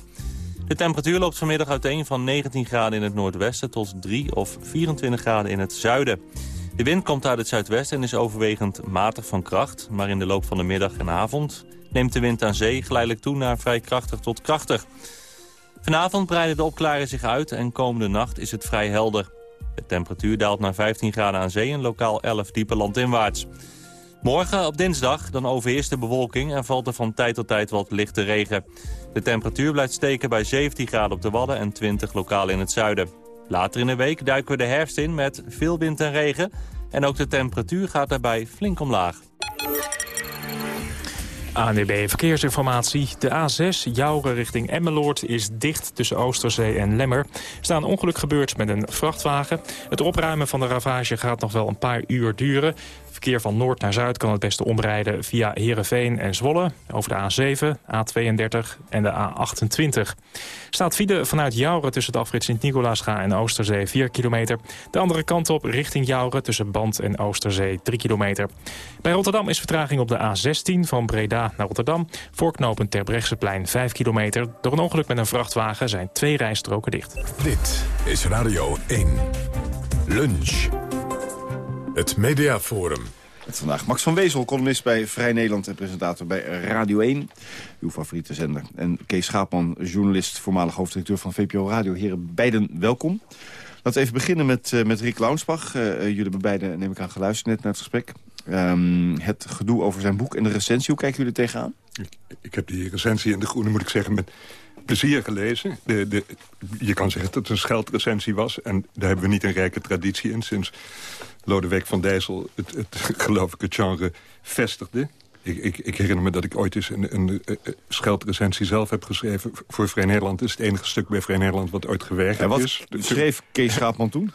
De temperatuur loopt vanmiddag uiteen van 19 graden in het noordwesten... tot 3 of 24 graden in het zuiden. De wind komt uit het zuidwesten en is overwegend matig van kracht... maar in de loop van de middag en avond neemt de wind aan zee geleidelijk toe... naar vrij krachtig tot krachtig. Vanavond breiden de opklaringen zich uit en komende nacht is het vrij helder. De temperatuur daalt naar 15 graden aan zee en lokaal 11 diepe landinwaarts. Morgen op dinsdag dan overheerst de bewolking en valt er van tijd tot tijd wat lichte regen. De temperatuur blijft steken bij 17 graden op de Wadden en 20 lokaal in het zuiden. Later in de week duiken we de herfst in met veel wind en regen. En ook de temperatuur gaat daarbij flink omlaag. ANWB Verkeersinformatie. De A6 Jouren richting Emmeloord is dicht tussen Oosterzee en Lemmer. Er is een ongeluk gebeurd met een vrachtwagen. Het opruimen van de ravage gaat nog wel een paar uur duren. Verkeer van noord naar zuid kan het beste omrijden via Heerenveen en Zwolle... over de A7, A32 en de A28. Staat file vanuit Jouren tussen de afrit Sint-Nicolaasga en Oosterzee 4 kilometer. De andere kant op richting Jouren tussen Band en Oosterzee 3 kilometer. Bij Rotterdam is vertraging op de A16 van Breda naar Rotterdam. Voorknopend Terbrechtseplein 5 kilometer. Door een ongeluk met een vrachtwagen zijn twee rijstroken dicht. Dit is Radio 1. Lunch. Het Mediaforum. Met vandaag Max van Wezel, columnist bij Vrij Nederland en presentator bij Radio 1. Uw favoriete zender. En Kees Schaapman, journalist, voormalig hoofddirecteur van VPO Radio. Heren, beiden welkom. Laten we even beginnen met, uh, met Rick Launsbach. Uh, jullie hebben beiden, neem ik aan, geluisterd net naar het gesprek. Um, het gedoe over zijn boek en de recensie, hoe kijken jullie tegenaan? Ik, ik heb die recensie in De Groene, moet ik zeggen, met plezier gelezen. De, de, je kan zeggen dat het een scheldrecensie was. En daar hebben we niet een rijke traditie in. Sinds Lodewijk van Dijssel het, het geloof ik, het genre vestigde. Ik, ik, ik, herinner me dat ik ooit eens een, een, een scheldrecensie zelf heb geschreven voor Vrij Nederland. Het is het enige stuk bij Vrij Nederland wat ooit gewerkt en wat is. schreef Kees Schaapman toen?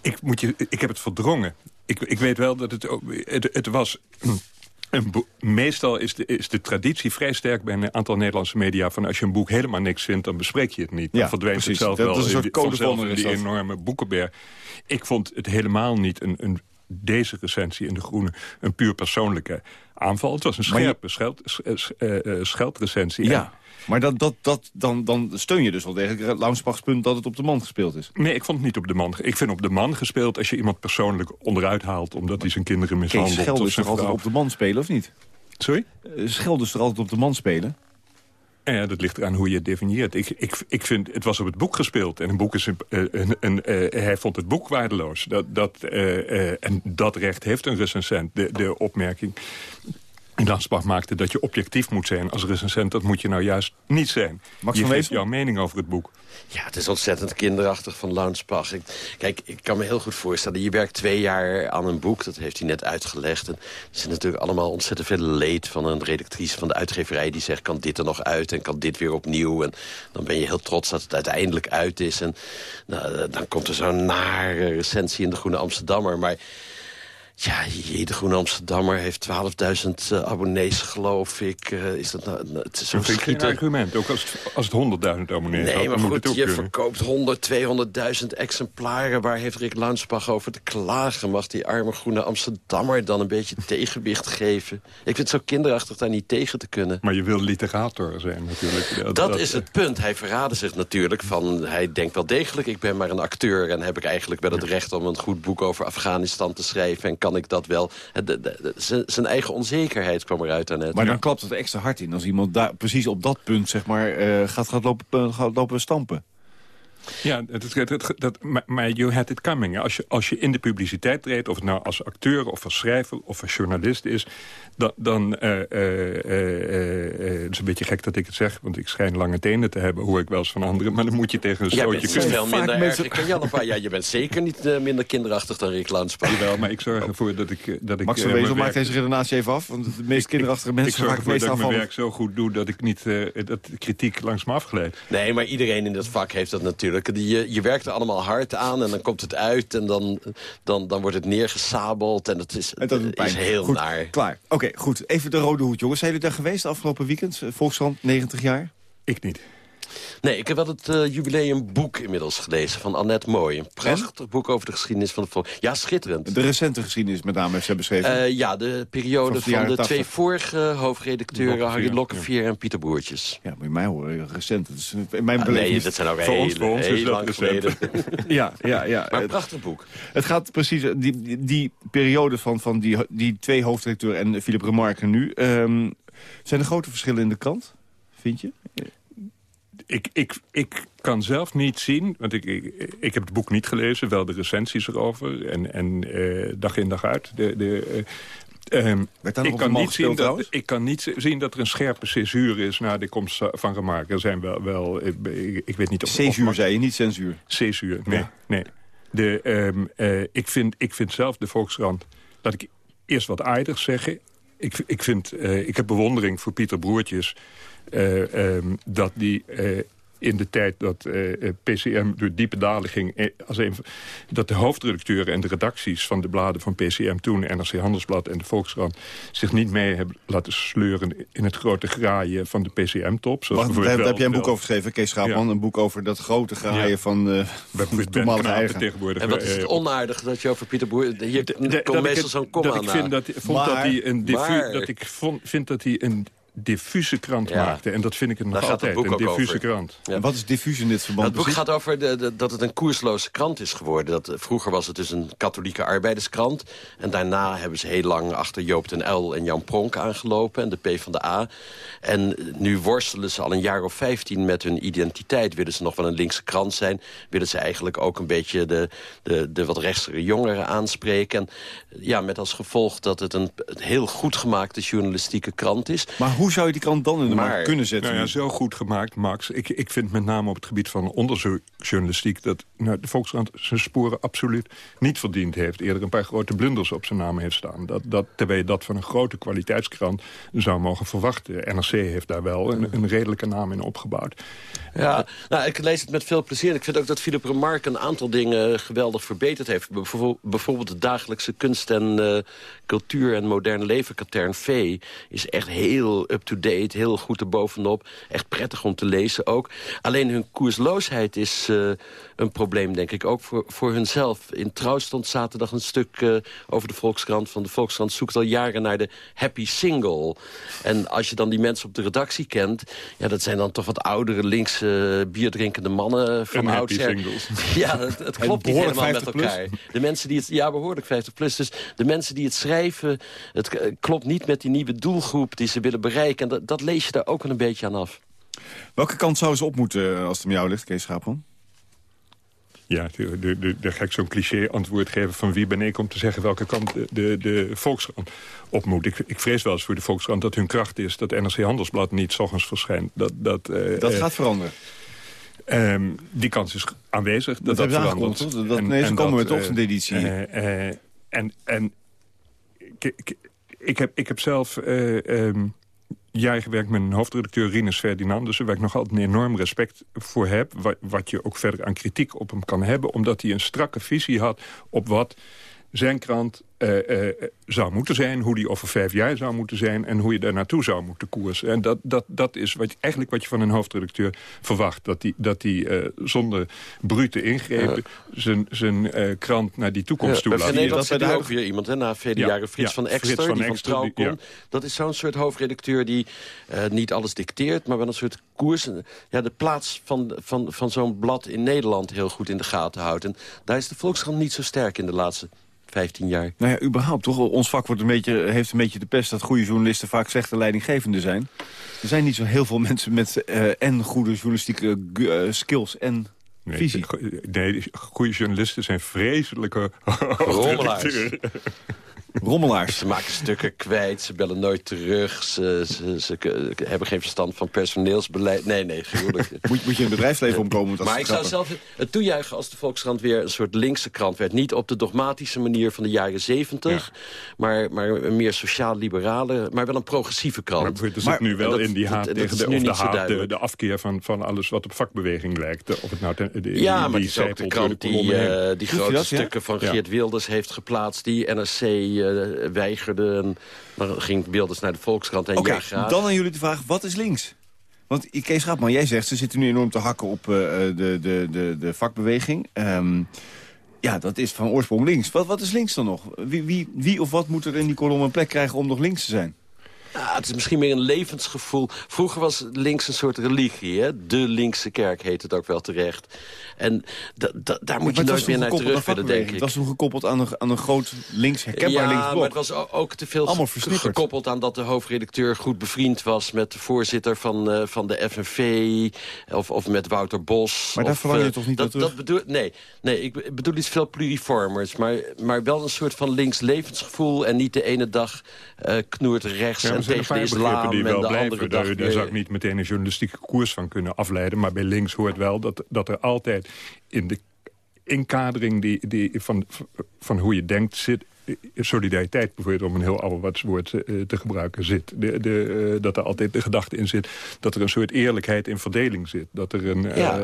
Ik, moet je, ik heb het verdrongen. Ik, ik weet wel dat het, het, het was... Een meestal is de, is de traditie vrij sterk bij een aantal Nederlandse media... van als je een boek helemaal niks vindt, dan bespreek je het niet. Dan ja, verdwijnt precies. het zelf dat wel is een soort in die enorme boekenberg. Ik vond het helemaal niet een, een, deze recensie in De Groene... een puur persoonlijke aanval. Het was een scherpe scheld, uh, scheldrecensie. Ja. Maar dat, dat, dat, dan, dan steun je dus wel degelijk Launsbachs punt dat het op de man gespeeld is. Nee, ik vond het niet op de man. Ik vind op de man gespeeld als je iemand persoonlijk onderuit haalt... omdat hij zijn kinderen mishandelt. Kees Scheld of is toch altijd op de man spelen, of niet? Sorry? Scheld is toch altijd op de man spelen? Ja, dat ligt eraan hoe je het definieert. Ik, ik, ik vind, het was op het boek gespeeld. En een boek is een, een, een, uh, hij vond het boek waardeloos. Dat, dat, en dat recht heeft een recensent, de, de opmerking. In Landsbach maakte dat je objectief moet zijn als recensent. Dat moet je nou juist niet zijn. Max je geeft jouw mening over het boek. Ja, het is ontzettend kinderachtig van Launsbach. Ik, kijk, ik kan me heel goed voorstellen. Je werkt twee jaar aan een boek, dat heeft hij net uitgelegd. En er zit natuurlijk allemaal ontzettend veel leed van een redactrice van de uitgeverij... die zegt, kan dit er nog uit en kan dit weer opnieuw? En dan ben je heel trots dat het uiteindelijk uit is. En nou, dan komt er zo'n nare recensie in de Groene Amsterdammer. Maar ja, jee, de Groene Amsterdammer heeft 12.000 uh, abonnees, geloof ik. Uh, is dat nou, het is zo Dat vind ik geen schieten. argument. Ook als het, als het 100.000 abonnees Nee, maar goed, je kunnen. verkoopt 100, 200.000 exemplaren. Waar heeft Rick Launsbach over te klagen? Mag die arme groene Amsterdammer dan een beetje tegenwicht geven? Ik vind het zo kinderachtig daar niet tegen te kunnen. Maar je wil literator zijn natuurlijk. Dat, is het punt. Hij verraadde zich natuurlijk van... hij denkt wel degelijk, ik ben maar een acteur... en heb ik eigenlijk wel het recht om een goed boek over Afghanistan te schrijven... en kan ik dat wel... Het- de- de- de- zijn- Zijn eigen onzekerheid kwam eruit daarnet. Maar dan klapt het extra hard in als iemand daar precies op dat punt zeg maar, eh, gaat, gaat, lopen, eh, gaat lopen stampen. Ja, het, het, het- dat, maar- maar you had it coming. Als je, als je in de publiciteit treedt, of het nou als acteur of als schrijver of als journalist is... dan, dan eh, eh, eh, eh, het is een beetje gek dat ik het zeg, want ik schijn lange tenen te hebben, hoor ik wel eens van anderen. Maar dan moet je tegen een Jij stootje bent kunnen. veel minder erg. Ik ken Jan ja, je bent zeker niet minder kinderachtig dan Rick Launsbach. Jawel, maar ik zorg ervoor dat ik... Dat ik Max van Wezel maakt deze redenatie even af. Want de meest kinderachtige Ik mensen zorg vaak ervoor meest dat ik mijn werk zo goed doe dat ik niet dat de kritiek langs me afgeleid. Nee, maar iedereen in dat vak heeft dat natuurlijk. Je, je werkt er allemaal hard aan en dan komt het uit... en dan, dan, dan wordt het neergesabeld en dat is, En dat doet is heel goed, naar. Klaar. Oké, goed. Even de rode hoed, jongens. Zijn jullie daar geweest afgelopen weekend? Eh, Volkskrant, 90 jaar? Ik niet. Nee, ik heb wel het eh, jubileumboek inmiddels gelezen van Annette Mooi. Een prachtig boek over de geschiedenis van de volk. Ja, schitterend. De recente geschiedenis met name heeft zij beschreven. Eh, ja, de periode de van de 80. twee vorige hoofdredacteuren... Lokkevier, Harry Lokkevier en Pieter Broertjes. Ja, moet je mij horen. Recent. Dat is in mijn Ah, beleving. nee, dat zijn ook voor ons, voor ons heel lang geleden. ja, ja, ja. Maar een prachtig boek. Het gaat precies, eh, die, die, periode van, van die, die twee hoofdredacteuren en Philippe Remarque nu. ehm, zijn er grote verschillen in de krant, vind je? Ik, ik, ik kan zelf niet zien, want ik, ik, ik heb het boek niet gelezen, wel de recensies erover en, en eh, dag in dag uit. De, de, eh, ehm, ik, kan niet zien dat, ik kan niet zien dat er een scherpe césuur is na de komst van Remarque. Er zijn wel, wel ik, weet niet of... Césuur of- zei je, niet censuur. Césuur, nee. Ja. nee. De, ehm, eh, ik, vind, ik vind zelf de Volkskrant, laat ik eerst wat aardig zeggen. Ik, ik, vind, ik heb bewondering voor Pieter Broertjes... eh, ehm, dat die eh, in de tijd dat eh, PCM door diepe dalen ging... als een, van- dat de hoofdredacteuren en de redacties van de bladen van PCM... toen NRC Handelsblad en de Volkskrant... zich niet mee hebben laten sleuren in het grote graaien van de PCM-top. Daar, heb jij een boek over geschreven, Kees Schaapman. Een boek over dat grote graaien Ja. van eh Met de toenmalige eigen. tegenwoordig. En wat is het onaardig dat je over Pieter Broer... Hier dat komt ik meestal zo'n komma dat ik vind dat, vond dat Maar- hij een diffu, maar- dat ik vond, vind dat hij een diffuse krant Ja. maakte. En dat vind ik het nog Daar gaat het altijd, boek een diffuse over. krant. Ja. Wat is diffuus in dit verband Het boek precies? gaat over de, de- dat het een koersloze krant is geworden. Dat, eh, vroeger was het dus een katholieke arbeiderskrant. En daarna hebben ze heel lang achter Joop den L en Jan Pronk aangelopen. En de P van de A. En nu worstelen ze al een jaar of vijftien met hun identiteit. Willen ze nog wel een linkse krant zijn? Willen ze eigenlijk ook een beetje de, de, de wat rechtsere jongeren aanspreken? En ja, met als gevolg dat het een, een heel goed gemaakte journalistieke krant is. Maar hoe zou je die krant dan in de Maar- markt kunnen zetten? Nou ja, zo goed gemaakt, Max. Ik, ik vind met name op het gebied van onderzoeksjournalistiek... dat nou, de Volkskrant zijn sporen absoluut niet verdiend heeft. Eerder een paar grote blunders op zijn naam heeft staan. Dat, dat, terwijl je dat van een grote kwaliteitskrant zou mogen verwachten. NRC heeft daar wel een, een redelijke naam in opgebouwd. Ja, nou, ik lees het met veel plezier. Ik vind ook dat Philippe Remarque een aantal dingen geweldig verbeterd heeft. Bijvoorbeeld, bijvoorbeeld de dagelijkse kunst en eh, cultuur en moderne leven. Katern V is echt heel up-to-date, heel goed erbovenop. Echt prettig om te lezen ook. Alleen hun koersloosheid is eh, een probleem, denk ik, ook voor, voor hunzelf. In Trouw stond zaterdag een stuk eh, over de Volkskrant. Van de Volkskrant zoekt al jaren naar de happy single. En als je dan die mensen op de redactie kent... ja, dat zijn dan toch wat oudere, linkse, bierdrinkende mannen van oudsher. singles. Ja, het, het klopt niet helemaal met 50 plus. elkaar. De mensen die het, ja, behoorlijk 50 plus. Dus de mensen die het schrijven, het eh, klopt niet met die nieuwe doelgroep die ze willen bereiken. En dat, dat lees je daar ook wel een beetje aan af. Welke kant zouden ze op moeten eh, als het om jou ligt, Kees Schaapman? Ja, de- de- de- daar ga ik zo'n cliché antwoord geven van wie ben ik om te zeggen welke kant de, de, de Volkskrant op moet. Ik, ik vrees wel eens voor de Volkskrant dat hun kracht is dat NRC Handelsblad niet 's ochtends verschijnt. Dat, dat, eh, Dat eh, gaat veranderen. Ehm, die kans is aanwezig. Dat, Dat ze verandert. Dat- nee, ze komen met de ochtendeditie. eh, eh, en en ik, ik, ik heb, ik heb zelf eh, jaren gewerkt met een hoofdredacteur, Rinus Ferdinandus... waar ik nog altijd een enorm respect voor heb. Wat je ook verder aan kritiek op hem kan hebben. Omdat hij een strakke visie had op wat zijn krant eh, eh, zou moeten zijn... hoe die over vijf jaar zou moeten zijn... en hoe je daar naartoe zou moeten koersen. En dat, dat, dat is wat, je- eigenlijk wat je van een hoofdredacteur verwacht. Dat die, dat die eh, zonder brute ingrepen... zijn, zijn eh, krant naar die toekomst toe laat. Van Nederland zit de ook weer iemand, hè, na vele Ja, jaren. Frits ja, van Frits Ekster, van die van Ekster, Trouw die- komt. ja. Dat is zo'n soort hoofdredacteur die eh, niet alles dicteert... maar wel een soort koers, ja, de plaats van, van, van zo'n blad in Nederland... heel goed in de gaten houdt. En daar is de Volkskrant niet zo sterk in de laatste 15 jaar. Nou ja, überhaupt toch. Ons vak wordt een beetje, heeft een beetje de pest dat goede journalisten vaak slechte leidinggevende zijn. Er zijn niet zo heel veel mensen met eh, en goede journalistieke eh, skills en Nee, visie. nee, goede journalisten zijn vreselijke Rommelaars. Rommelaars. Ze maken stukken kwijt, ze bellen nooit terug. Ze, ze, hebben geen verstand van personeelsbeleid. Nee, nee, gruwelijk. Moet, moet je in het bedrijfsleven omkomen? Dat Maar ik zou zelf het toejuichen als de Volkskrant weer een soort linkse krant werd. Niet op de dogmatische manier van de jaren zeventig, maar, maar een meer sociaal-liberale, maar wel een progressieve krant. Maar er zit nu wel dat- in die haat dat tegen de, de, haat, de, afkeer van, van alles wat op vakbeweging lijkt. Of het nou ten, de, Ja, die, maar die het is ook de zijpelt door krant die, heen. eh, die hij grote dat, ja? stukken van Ja. Geert Wilders heeft geplaatst... die NRC eh, weigerde. En dan ging Wilders naar de Volkskrant en Oké, ja, dan aan jullie de vraag, wat is links? Want Kees Schaapman, jij zegt, ze zitten nu enorm te hakken op eh, de, de, de, de vakbeweging. Ehm, ja, dat is van oorsprong links. Wat, wat is links dan nog? Wie, wie, wie of wat moet er in die kolom een plek krijgen om nog links te zijn? Ja, het is misschien meer een levensgevoel. Vroeger was links een soort religie, hè? De linkse kerk heet het ook wel terecht. En da- da- daar moet je Maar nooit meer naar terug willen, denk ik. Het was toen gekoppeld aan een, aan een groot links, herkenbaar ja, links blok. maar het was ook te veel Allemaal gekoppeld aan dat de hoofdredacteur goed bevriend was... met de voorzitter van, eh, van de FNV of, of met Wouter Bos. Maar daar of, verlang je eh, toch niet dat, terug? dat bedoel, Nee, nee ik be- bedoel iets veel pluriformers. Maar, maar wel een soort van links levensgevoel... en niet de ene dag eh, knoert rechts Ja, en zijn een paar begrippen die wel blijven. Daar, zou ik niet meteen een journalistieke koers van kunnen afleiden. Maar bij links hoort wel dat, dat er altijd in de inkadering die, die van, van hoe je denkt zit... Solidariteit bijvoorbeeld, om een heel ouderwets woord eh, te gebruiken, zit. De, de, eh, dat er altijd de gedachte in zit dat er een soort eerlijkheid in verdeling zit. Dat er een... eh, Ja.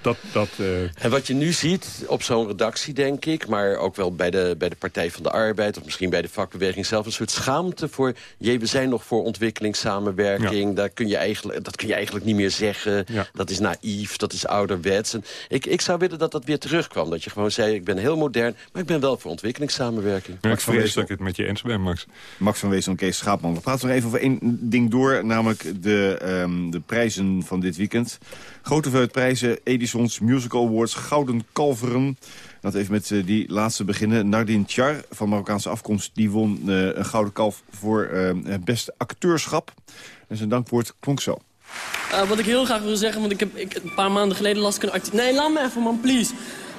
dat, dat, eh, En wat je nu ziet op zo'n redactie, denk ik... maar ook wel bij de, bij de Partij van de Arbeid... of misschien bij de vakbeweging zelf... een soort schaamte voor... jee, we zijn nog voor ontwikkelingssamenwerking. Daar kun je eigenlijk, dat kun je eigenlijk niet meer zeggen. Dat is naïef, dat is ouderwets. En ik, ik zou willen dat dat weer terugkwam. Dat je gewoon zei, ik ben heel modern... maar ik ben wel voor ontwikkelingssamenwerking. Ja, ik vrees dat ik het met je eens ben, Max. Max van Wees en Kees Schaapman. We praten nog even over één ding door, namelijk de, ehm, de prijzen van dit weekend. Grote veelheid Edison's Musical Awards, Gouden Kalveren. Laten we even met eh, die laatste beginnen. Nardin Char van Marokkaanse afkomst, die won eh, een Gouden Kalf voor het beste acteurschap. En zijn dankwoord klonk zo. Eh, wat ik heel graag wil zeggen, want ik heb ik, een paar maanden geleden las ik een artikel... Nee, laat me even man, please.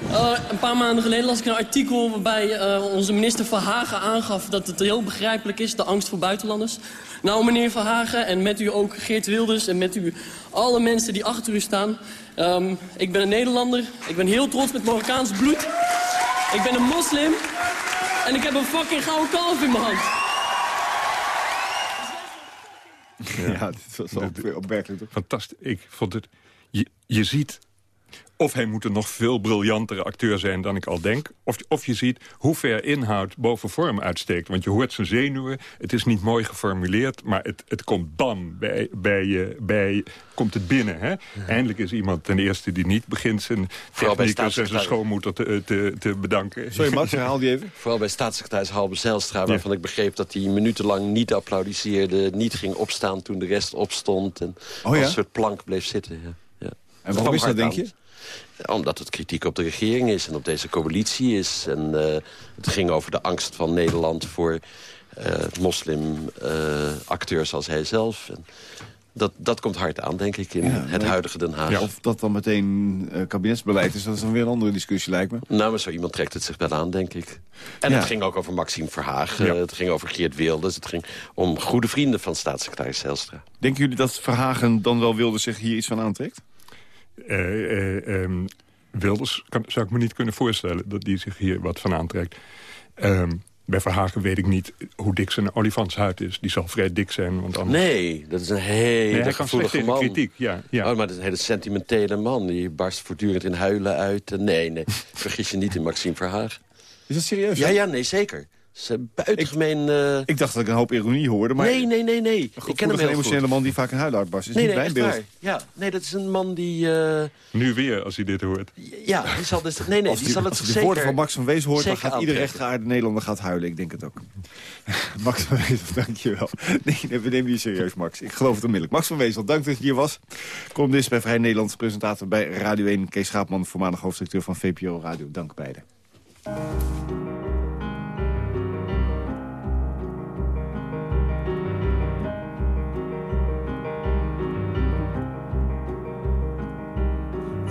Eh, een paar maanden geleden las ik een artikel waarbij eh, onze minister Verhagen aangaf... dat het heel begrijpelijk is, de angst voor buitenlanders. Nou, meneer Verhagen, en met u ook Geert Wilders... en met u alle mensen die achter u staan. Ehm, ik ben een Nederlander, ik ben heel trots met Marokkaans bloed. Ik ben een moslim en ik heb een fucking gouden kalf in mijn hand. Ja, dit was wel opmerkelijk. toch? Fantastisch. Ik vond het... Je, je ziet... Of hij moet een nog veel briljantere acteur zijn dan ik al denk. Of, of je ziet hoe ver inhoud boven vorm uitsteekt. Want je hoort zijn zenuwen. Het is niet mooi geformuleerd. Maar het, het komt bam bij, bij je. Bij, komt het binnen. Hè? Eindelijk is iemand ten eerste die niet begint zijn Vooral bij technicus en zijn staatssecretaris. schoonmoeder te, te, te bedanken. Sorry Max, herhaal die even. Vooral bij staatssecretaris Halbe Zijlstra, waarvan ik begreep dat hij minutenlang niet applaudisseerde, niet ging opstaan toen de rest opstond en Oh ja? als een soort plank bleef zitten. Ja. Ja. En waarom is dat, denk je? Omdat het kritiek op de regering is en op deze coalitie is. En eh, het ging over de angst van Nederland voor eh moslimacteurs als hij zelf. En Dat, dat komt hard aan, denk ik, in Ja, het huidige Den Haag. Ja, of dat dan meteen eh, kabinetsbeleid is, dat is dan weer een andere discussie, lijkt me. Nou, maar zo iemand trekt het zich wel aan, denk ik. En Ja. het ging ook over Maxime Verhaag. Eh, het ging over Geert Wilders. Het ging om goede vrienden van staatssecretaris Zijlstra. Denken jullie dat Verhagen dan wel wilde zich hier iets van aantrekt? Ehm, Wilders kan, zou ik me niet kunnen voorstellen dat die zich hier wat van aantrekt. Ehm, bij Verhagen weet ik niet hoe dik zijn olifantshuid is. Die zal vrij dik zijn. Want anders... Nee, dat is een hele kan gevoelige man. kritiek, ja, ja. Oh, maar dat is een hele sentimentele man. Die barst voortdurend in huilen uit. Nee, nee, vergis je niet in Maxime Verhaag. Is dat serieus? Ja, ja, nee, zeker. Ze buitengemeen... eh, Ik dacht dat ik een hoop ironie hoorde, maar... nee, nee, nee, nee. Ik ken hem een heel emotionele goed. man die vaak een huil uitbarst. Is Nee, niet nee, mijn beeld. waar. Ja, nee, dat is een man die... eh, Nu weer, als hij dit hoort. ja, die zal dus... Nee, nee, Als die, die, zal het als zich die de zeker... woorden van Max van Wees hoort, dan zeker gaat iedere rechtgeaarde Nederlander gaat huilen. Ik denk het ook. Max van Wezel, dankjewel. Nee, nee, we nemen je serieus, Max. Ik geloof het onmiddellijk. Max van Wezel, dank dat je hier was. Kom dus bij Vrij Nederlands presentator bij Radio 1. Kees Schaapman, voormalig hoofdredacteur van VPRO Radio. Dank beiden.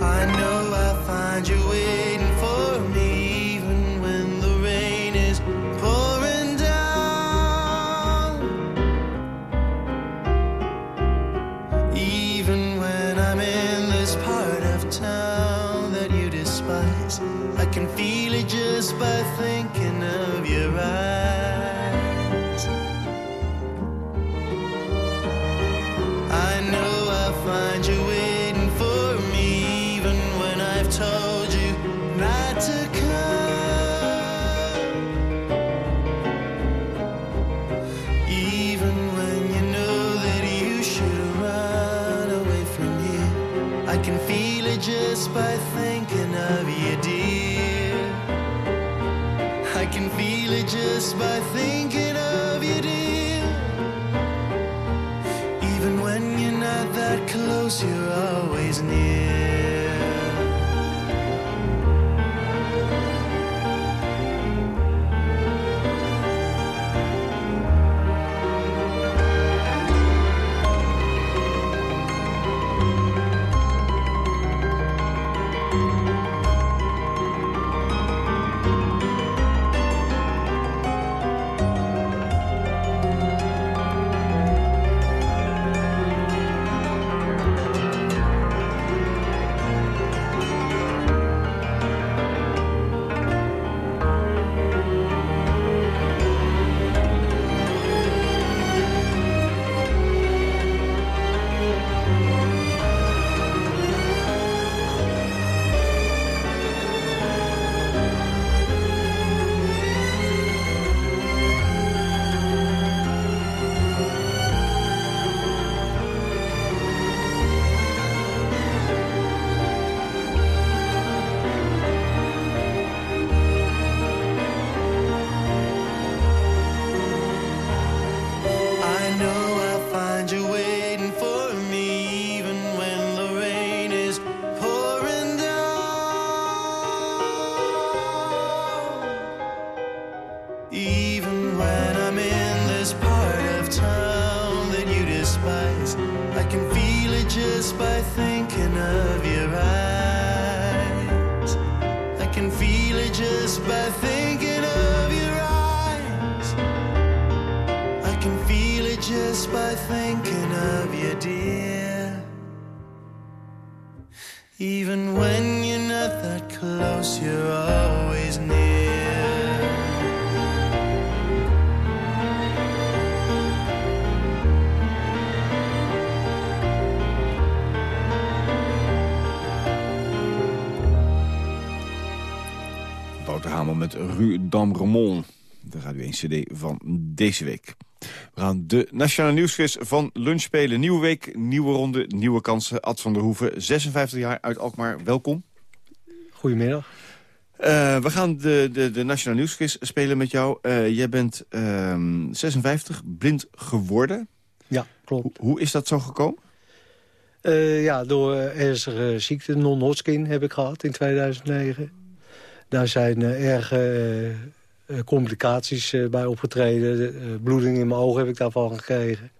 I know I'll find you waiting for me even when the rain is pouring down. Even when I'm in this part of town that you despise, I can feel it just by thinking by thinking of you, dear. I can feel it just by thinking of you, dear. Even when you're not that close, you're always near. Met Rue d'Ambremont. De Radio 1 CD van deze week. We gaan de Nationale Nieuwsquiz van lunch spelen. Nieuwe week, nieuwe ronde, nieuwe kansen. Ad van der Hoeven, 56 jaar uit Alkmaar. Welkom. Goedemiddag. Eh, we gaan de, de, de Nationale Nieuwsquiz spelen met jou. Eh, jij bent ehm, 56, blind geworden. Ja, klopt. Hoe is dat zo gekomen? Eh, ja, door ernstige ziekte, non-Hodgkin heb ik gehad in 2009. Daar zijn eh, erge eh, eh, complicaties bij opgetreden. Bloeding in mijn ogen heb ik daarvan gekregen.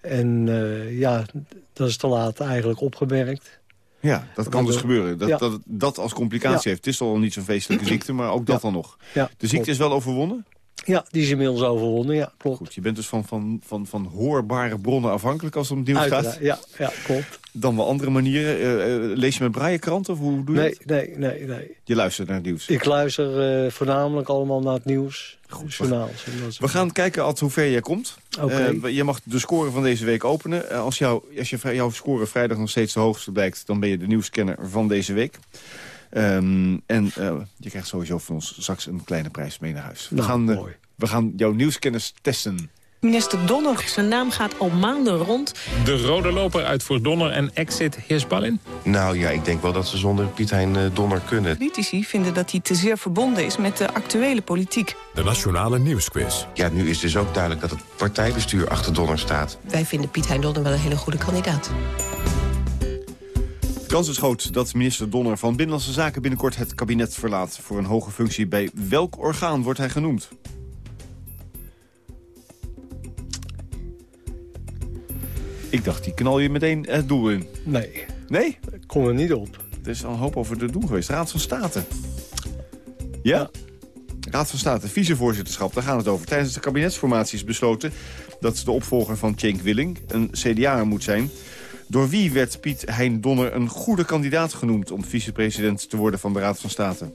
En ja, dat is te laat eigenlijk opgemerkt. Ja, dat kan dus gebeuren. Dat, ja. dat dat als complicatie Ja. heeft. Het is al niet zo'n feestelijke ziekte, maar ook dat dan nog. Ja, De ziekte is wel overwonnen? Ja, die is inmiddels overwonnen, ja, klopt. Goed, je bent dus van, van, van, van hoorbare bronnen afhankelijk als het om het nieuws gaat. Ja, ja, klopt. Dan wel andere manieren. Eh, eh, lees je met braaienkrant of hoe doe je Nee, dat? nee, nee, nee. Je luistert naar het nieuws. Ik luister eh, voornamelijk allemaal naar het nieuws. Goed, journaals. We gaan kijken hoe ver jij komt. Eh, je mag de score van deze week openen. Als, jou, als je, jouw score vrijdag nog steeds de hoogste blijkt... dan ben je de nieuwscanner van deze week. Ehm, en eh, je krijgt sowieso van ons straks een kleine prijs mee naar huis. We, Nou, gaan, eh, mooi. we gaan jouw nieuwskennis testen. Minister Donner, zijn naam gaat al maanden rond. De rode loper uit voor Donner en exit Heersballin. Nou ja, ik denk wel dat ze zonder Piet Hein eh, Donner kunnen. Politici vinden dat hij te zeer verbonden is met de actuele politiek. De Nationale Nieuwsquiz. Ja, nu is dus ook duidelijk dat het partijbestuur achter Donner staat. Wij vinden Piet Hein Donner wel een hele goede kandidaat. Kans is groot dat minister Donner van Binnenlandse Zaken binnenkort het kabinet verlaat. Voor een hoge functie bij welk orgaan wordt hij genoemd? Ik dacht, die knal je meteen het doel in. Nee. Nee? Ik kom er niet op. Er is al een hoop over de doen geweest. Raad van State. Ja? Raad van State, vicevoorzitterschap, daar gaat het over. Tijdens de kabinetsformatie is besloten dat de opvolger van Cenk Willing een CDA moet zijn. Door wie werd Piet Hein Donner een goede kandidaat genoemd... om vicepresident te worden van de Raad van State?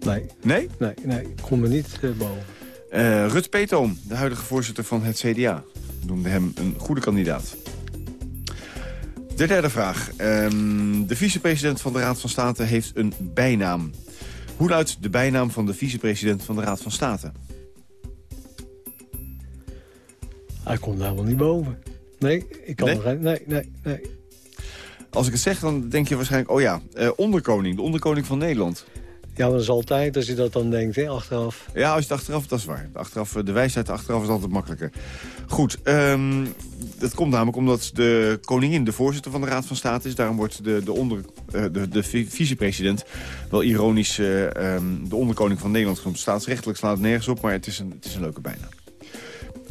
Nee. Nee? Nee, nee. Ik kom er niet eh, boven. Eh, Rut Peetoom, de huidige voorzitter van het CDA, noemde hem een goede kandidaat. De derde vraag. Ehm, de vicepresident van de Raad van State heeft een bijnaam. Hoe luidt de bijnaam van de vicepresident van de Raad van State? Hij komt daar wel niet boven. Nee, ik kan Nee? er. Nee, nee, nee. Als ik het zeg, dan denk je waarschijnlijk... oh ja, eh, onderkoning, de onderkoning van Nederland. Ja, dat is altijd als je dat dan denkt, hè, achteraf. Ja, als je het achteraf, dat is waar. De, achteraf, eh, de wijsheid achteraf is altijd makkelijker. Goed, ehm, dat komt namelijk omdat de koningin de voorzitter van de Raad van State is. Daarom wordt de, de, onder, eh, de, de vi- vicepresident wel ironisch eh, ehm, de onderkoning van Nederland genoemd. Staatsrechtelijk slaat het nergens op, maar het is een, het is een leuke bijnaam.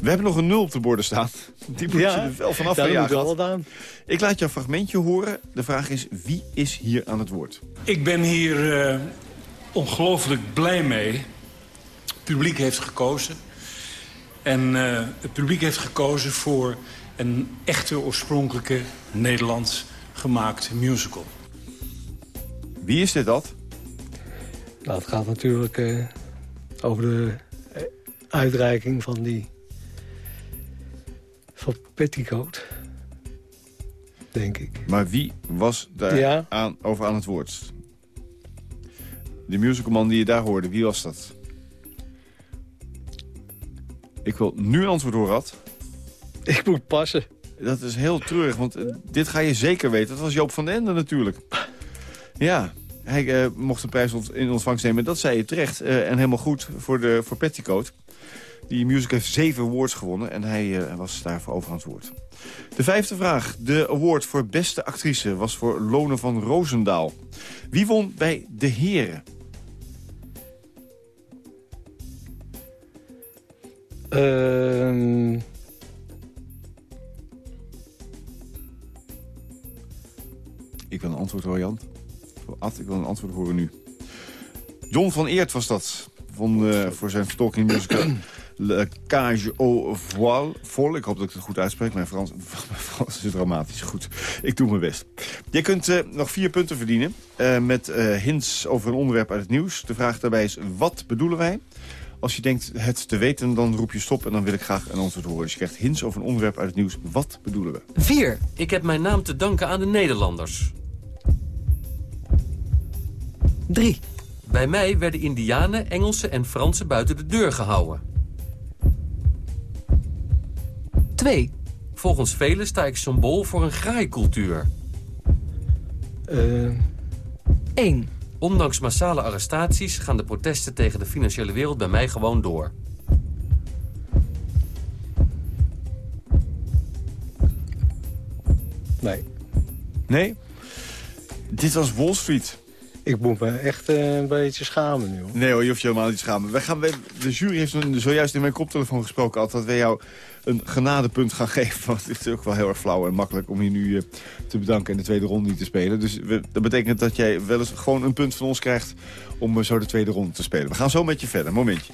We hebben nog een nul op de borden staan. Die moet je er wel vanaf ja, ja, gedaan. Ik laat je een fragmentje horen. De vraag is, wie is hier aan het woord? Ik ben hier eh, ongelooflijk blij mee. Het publiek heeft gekozen. En eh, het publiek heeft gekozen voor een echte oorspronkelijke Nederlands gemaakte musical. Wie is dit dat? Nou, het gaat natuurlijk eh, over de uitreiking van die... van Petticoat. Denk ik. Maar wie was daar Ja. aan, over aan het woord? De musicalman die je daar hoorde, wie was dat? Ik wil nu een antwoord horen, Rad. Ik moet passen. Dat is heel treurig, want eh, dit ga je zeker weten. Dat was Joop van den Ende natuurlijk. Ja, hij eh, mocht de prijs in ontvangst nemen. Dat zei je terecht eh, en helemaal goed voor, de, voor Petticoat. Die musical heeft zeven awards gewonnen en hij eh, was daarvoor over aan het woord. De vijfde vraag. De award voor beste actrice was voor Lone van Roosendaal. Wie won bij De Heren? Ehm, Ik wil een antwoord horen, Jan. Ad, ik wil een antwoord horen nu. John van Eert was dat. Vond, eh, voor zijn vertolking musical Le Cage au Voile. Vol. Ik hoop dat ik het goed uitspreek. Mijn Frans, mijn Frans is dramatisch. Goed, ik doe mijn best. Je kunt eh, nog vier punten verdienen. eh, met eh, hints over een onderwerp uit het nieuws. De vraag daarbij is, wat bedoelen wij? Als je denkt het te weten, dan roep je stop en dan wil ik graag een antwoord horen. Dus je krijgt hints over een onderwerp uit het nieuws. Wat bedoelen we? 4. Ik heb mijn naam te danken aan de Nederlanders. 3. Bij mij werden Indianen, Engelsen en Fransen buiten de deur gehouden. 2. Volgens velen sta ik symbool voor een graaikultuur. eh, 1. Ondanks massale arrestaties gaan de protesten tegen de financiële wereld bij mij gewoon door. nee. Nee? Dit was Wall Street. Ik moet me echt eh, een beetje schamen nu. Hoor. Nee hoor, je hoeft je helemaal niet te schamen. Wij gaan, de jury heeft zojuist in mijn koptelefoon gesproken... Altijd, dat wij jou een genadepunt gaan geven. Want het is ook wel heel erg flauw en makkelijk om je nu eh, te bedanken... en de tweede ronde niet te spelen. Dus we- dat betekent dat jij wel eens gewoon een punt van ons krijgt... om eh, zo de tweede ronde te spelen. We gaan zo met je verder. Momentje.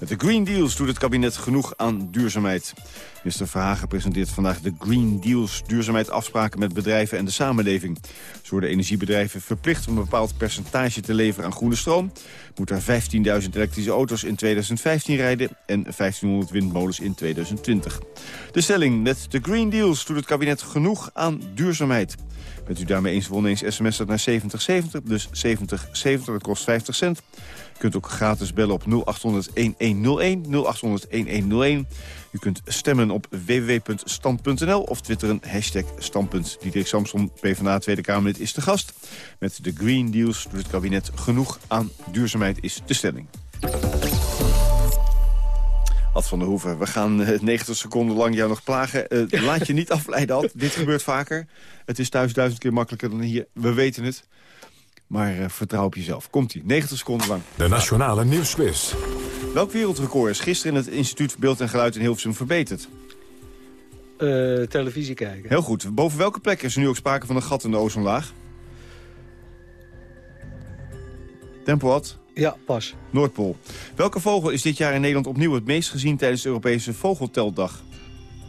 Met de Green Deals doet het kabinet genoeg aan duurzaamheid. Minister Verhagen presenteert vandaag de Green Deals... duurzaamheidsafspraken met bedrijven en de samenleving. Zo worden energiebedrijven verplicht om een bepaald percentage te leveren aan groene stroom. Moet er 15.000 elektrische auto's in 2015 rijden... en 1500 windmolens in 2020. De stelling met de Green Deals doet het kabinet genoeg aan duurzaamheid. Bent u daarmee eens of oneens sms dat naar 7070, dus 7070, dat kost 50 cent. U kunt ook gratis bellen op 0800-1101, 0800-1101. U kunt stemmen op www.stand.nl of twitteren hashtag standpunt. Diederik Samson, PvdA Tweede Kamerlid, is de gast. Met de Green Deals doet het kabinet genoeg aan duurzaamheid is de stelling. Ad van der Hoeven, we gaan eh, 90 seconden lang jou nog plagen. Eh, laat je niet afleiden, Ad. Dit gebeurt vaker. Het is thuis duizend keer makkelijker dan hier. We weten het. Maar eh, vertrouw op jezelf. Komt-ie, 90 seconden lang. De Nationale Nieuwsquiz. Welk wereldrecord is gisteren in het Instituut voor Beeld en Geluid in Hilversum verbeterd? Eh, televisie kijken. Heel goed. Boven welke plek is er nu ook sprake van een gat in de ozonlaag? Tempo Ad? Ja, pas. Noordpool. Welke vogel is dit jaar in Nederland opnieuw het meest gezien tijdens de Europese Vogelteldag?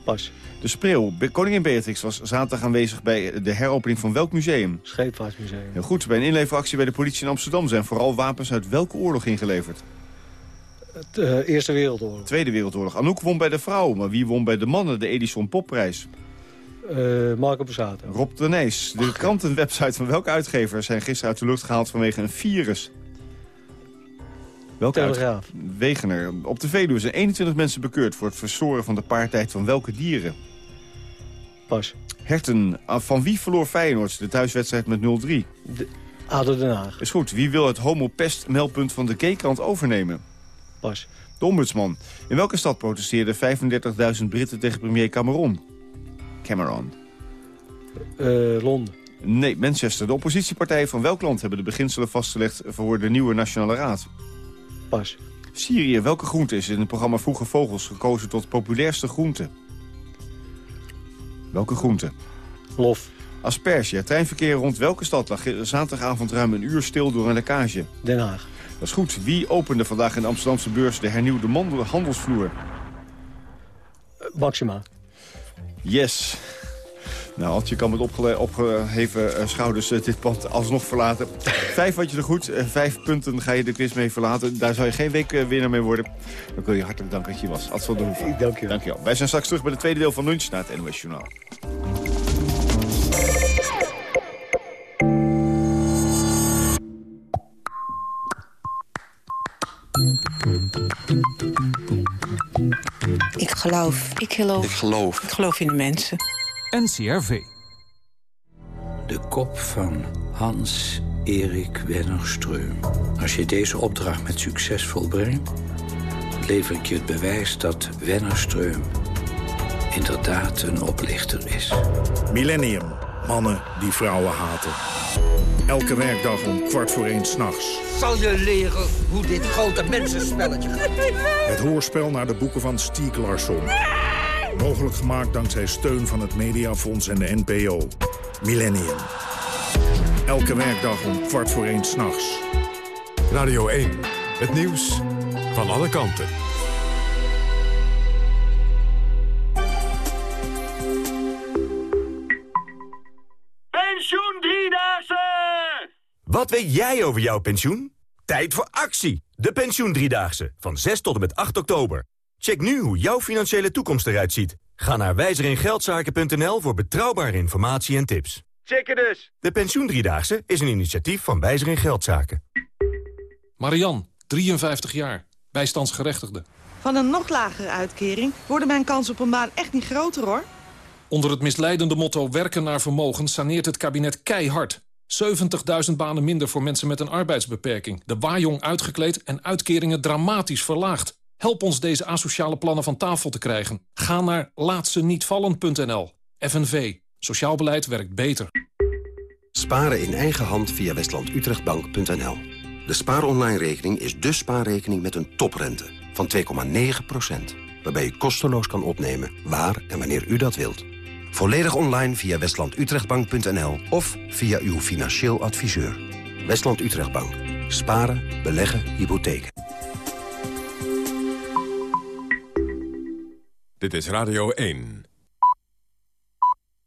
Pas. De spreeuw. Koningin Beatrix was zaterdag aanwezig bij de heropening van welk museum? Scheepvaartmuseum. Heel goed. Bij een inleveractie bij de politie in Amsterdam zijn vooral wapens uit welke oorlog ingeleverd? Het, eh, Eerste Wereldoorlog. Tweede Wereldoorlog. Anouk won bij de vrouwen, maar wie won bij de mannen de Edison Popprijs? Eh, Marco Borsato. Rob de Nees. De krantenwebsite van welke uitgever zijn gisteren uit de lucht gehaald vanwege een virus? Welke Telegraaf. uit- Wegener. Op de Veluwe zijn 21 mensen bekeurd voor het verstoren van de paartijd van welke dieren? Pas. Herten. Ah, Van wie verloor Feyenoord de thuiswedstrijd met 0-3? ADO Den Haag. Is goed. Wie wil het homopest-meldpunt van de G-krant overnemen? Pas. De ombudsman. In welke stad protesteerden 35.000 Britten tegen premier Cameron? Cameron. Eh, Londen. Nee, Manchester. De oppositiepartijen van welk land hebben de beginselen vastgelegd voor de nieuwe Nationale Raad? Pas. Syrië. Welke groente is in het programma Vroege Vogels gekozen tot populairste groente? Welke groente? Lof. Asperge. Het treinverkeer rond welke stad lag zaterdagavond ruim een uur stil door een lekkage? Den Haag. Dat is goed. Wie opende vandaag in de Amsterdamse beurs de hernieuwde handelsvloer? Maxima. Yes. Nou, Ad, je kan met opgeheven eh, schouders eh, dit pand alsnog verlaten. vijf had je er goed, eh, vijf punten ga je de quiz mee verlaten. Daar zou je geen week winnaar mee worden. Dan wil je hartelijk danken dat je was. Ad van der Hoeven. Dank je. Dank je wel. Wij zijn straks terug bij het tweede deel van Lunch naar het NOS Journaal. Ik geloof. Ik geloof. Ik geloof. Ik geloof in de mensen. NCRV. De kop van Hans-Erik Wennerstreum. Als je deze opdracht met succes volbrengt... lever ik je het bewijs dat Wennerstreum inderdaad een oplichter is. Millennium. Mannen die vrouwen haten. Elke werkdag om kwart voor één s'nachts. Zal je leren hoe dit grote mensenspelletje gaat? Het hoorspel naar de boeken van Stieg Larsson. Mogelijk gemaakt dankzij steun van het Mediafonds en de NPO. Millennium. Elke werkdag om kwart voor één s'nachts. Radio 1. Het nieuws van alle kanten. Pensioen Driedaagse! Wat weet jij over jouw pensioen? Tijd voor actie! De Pensioen Driedaagse, van 6 tot en met 8 oktober. Check nu hoe jouw financiële toekomst eruit ziet. Ga naar wijzeringeldzaken.nl voor betrouwbare informatie en tips. Checken dus! De Pensioen Driedaagse is een initiatief van Wijzer in Geldzaken. Marian, 53 jaar, bijstandsgerechtigde. Van een nog lagere uitkering worden mijn kansen op een baan echt niet groter, hoor. Onder het misleidende motto werken naar vermogen saneert het kabinet keihard. 70.000 banen minder voor mensen met een arbeidsbeperking. De waaijong uitgekleed en uitkeringen dramatisch verlaagd. Help ons deze asociale plannen van tafel te krijgen. Ga naar laatsenietvallen.nl. FNV. Sociaal beleid werkt beter. Sparen in eigen hand via westlandutrechtbank.nl. De spaaronline-rekening is de spaarrekening met een toprente van 2,9%. Waarbij u kosteloos kan opnemen waar en wanneer u dat wilt. Volledig online via westlandutrechtbank.nl of via uw financieel adviseur. Westland Utrechtbank. Sparen, beleggen, hypotheken. Dit is Radio 1.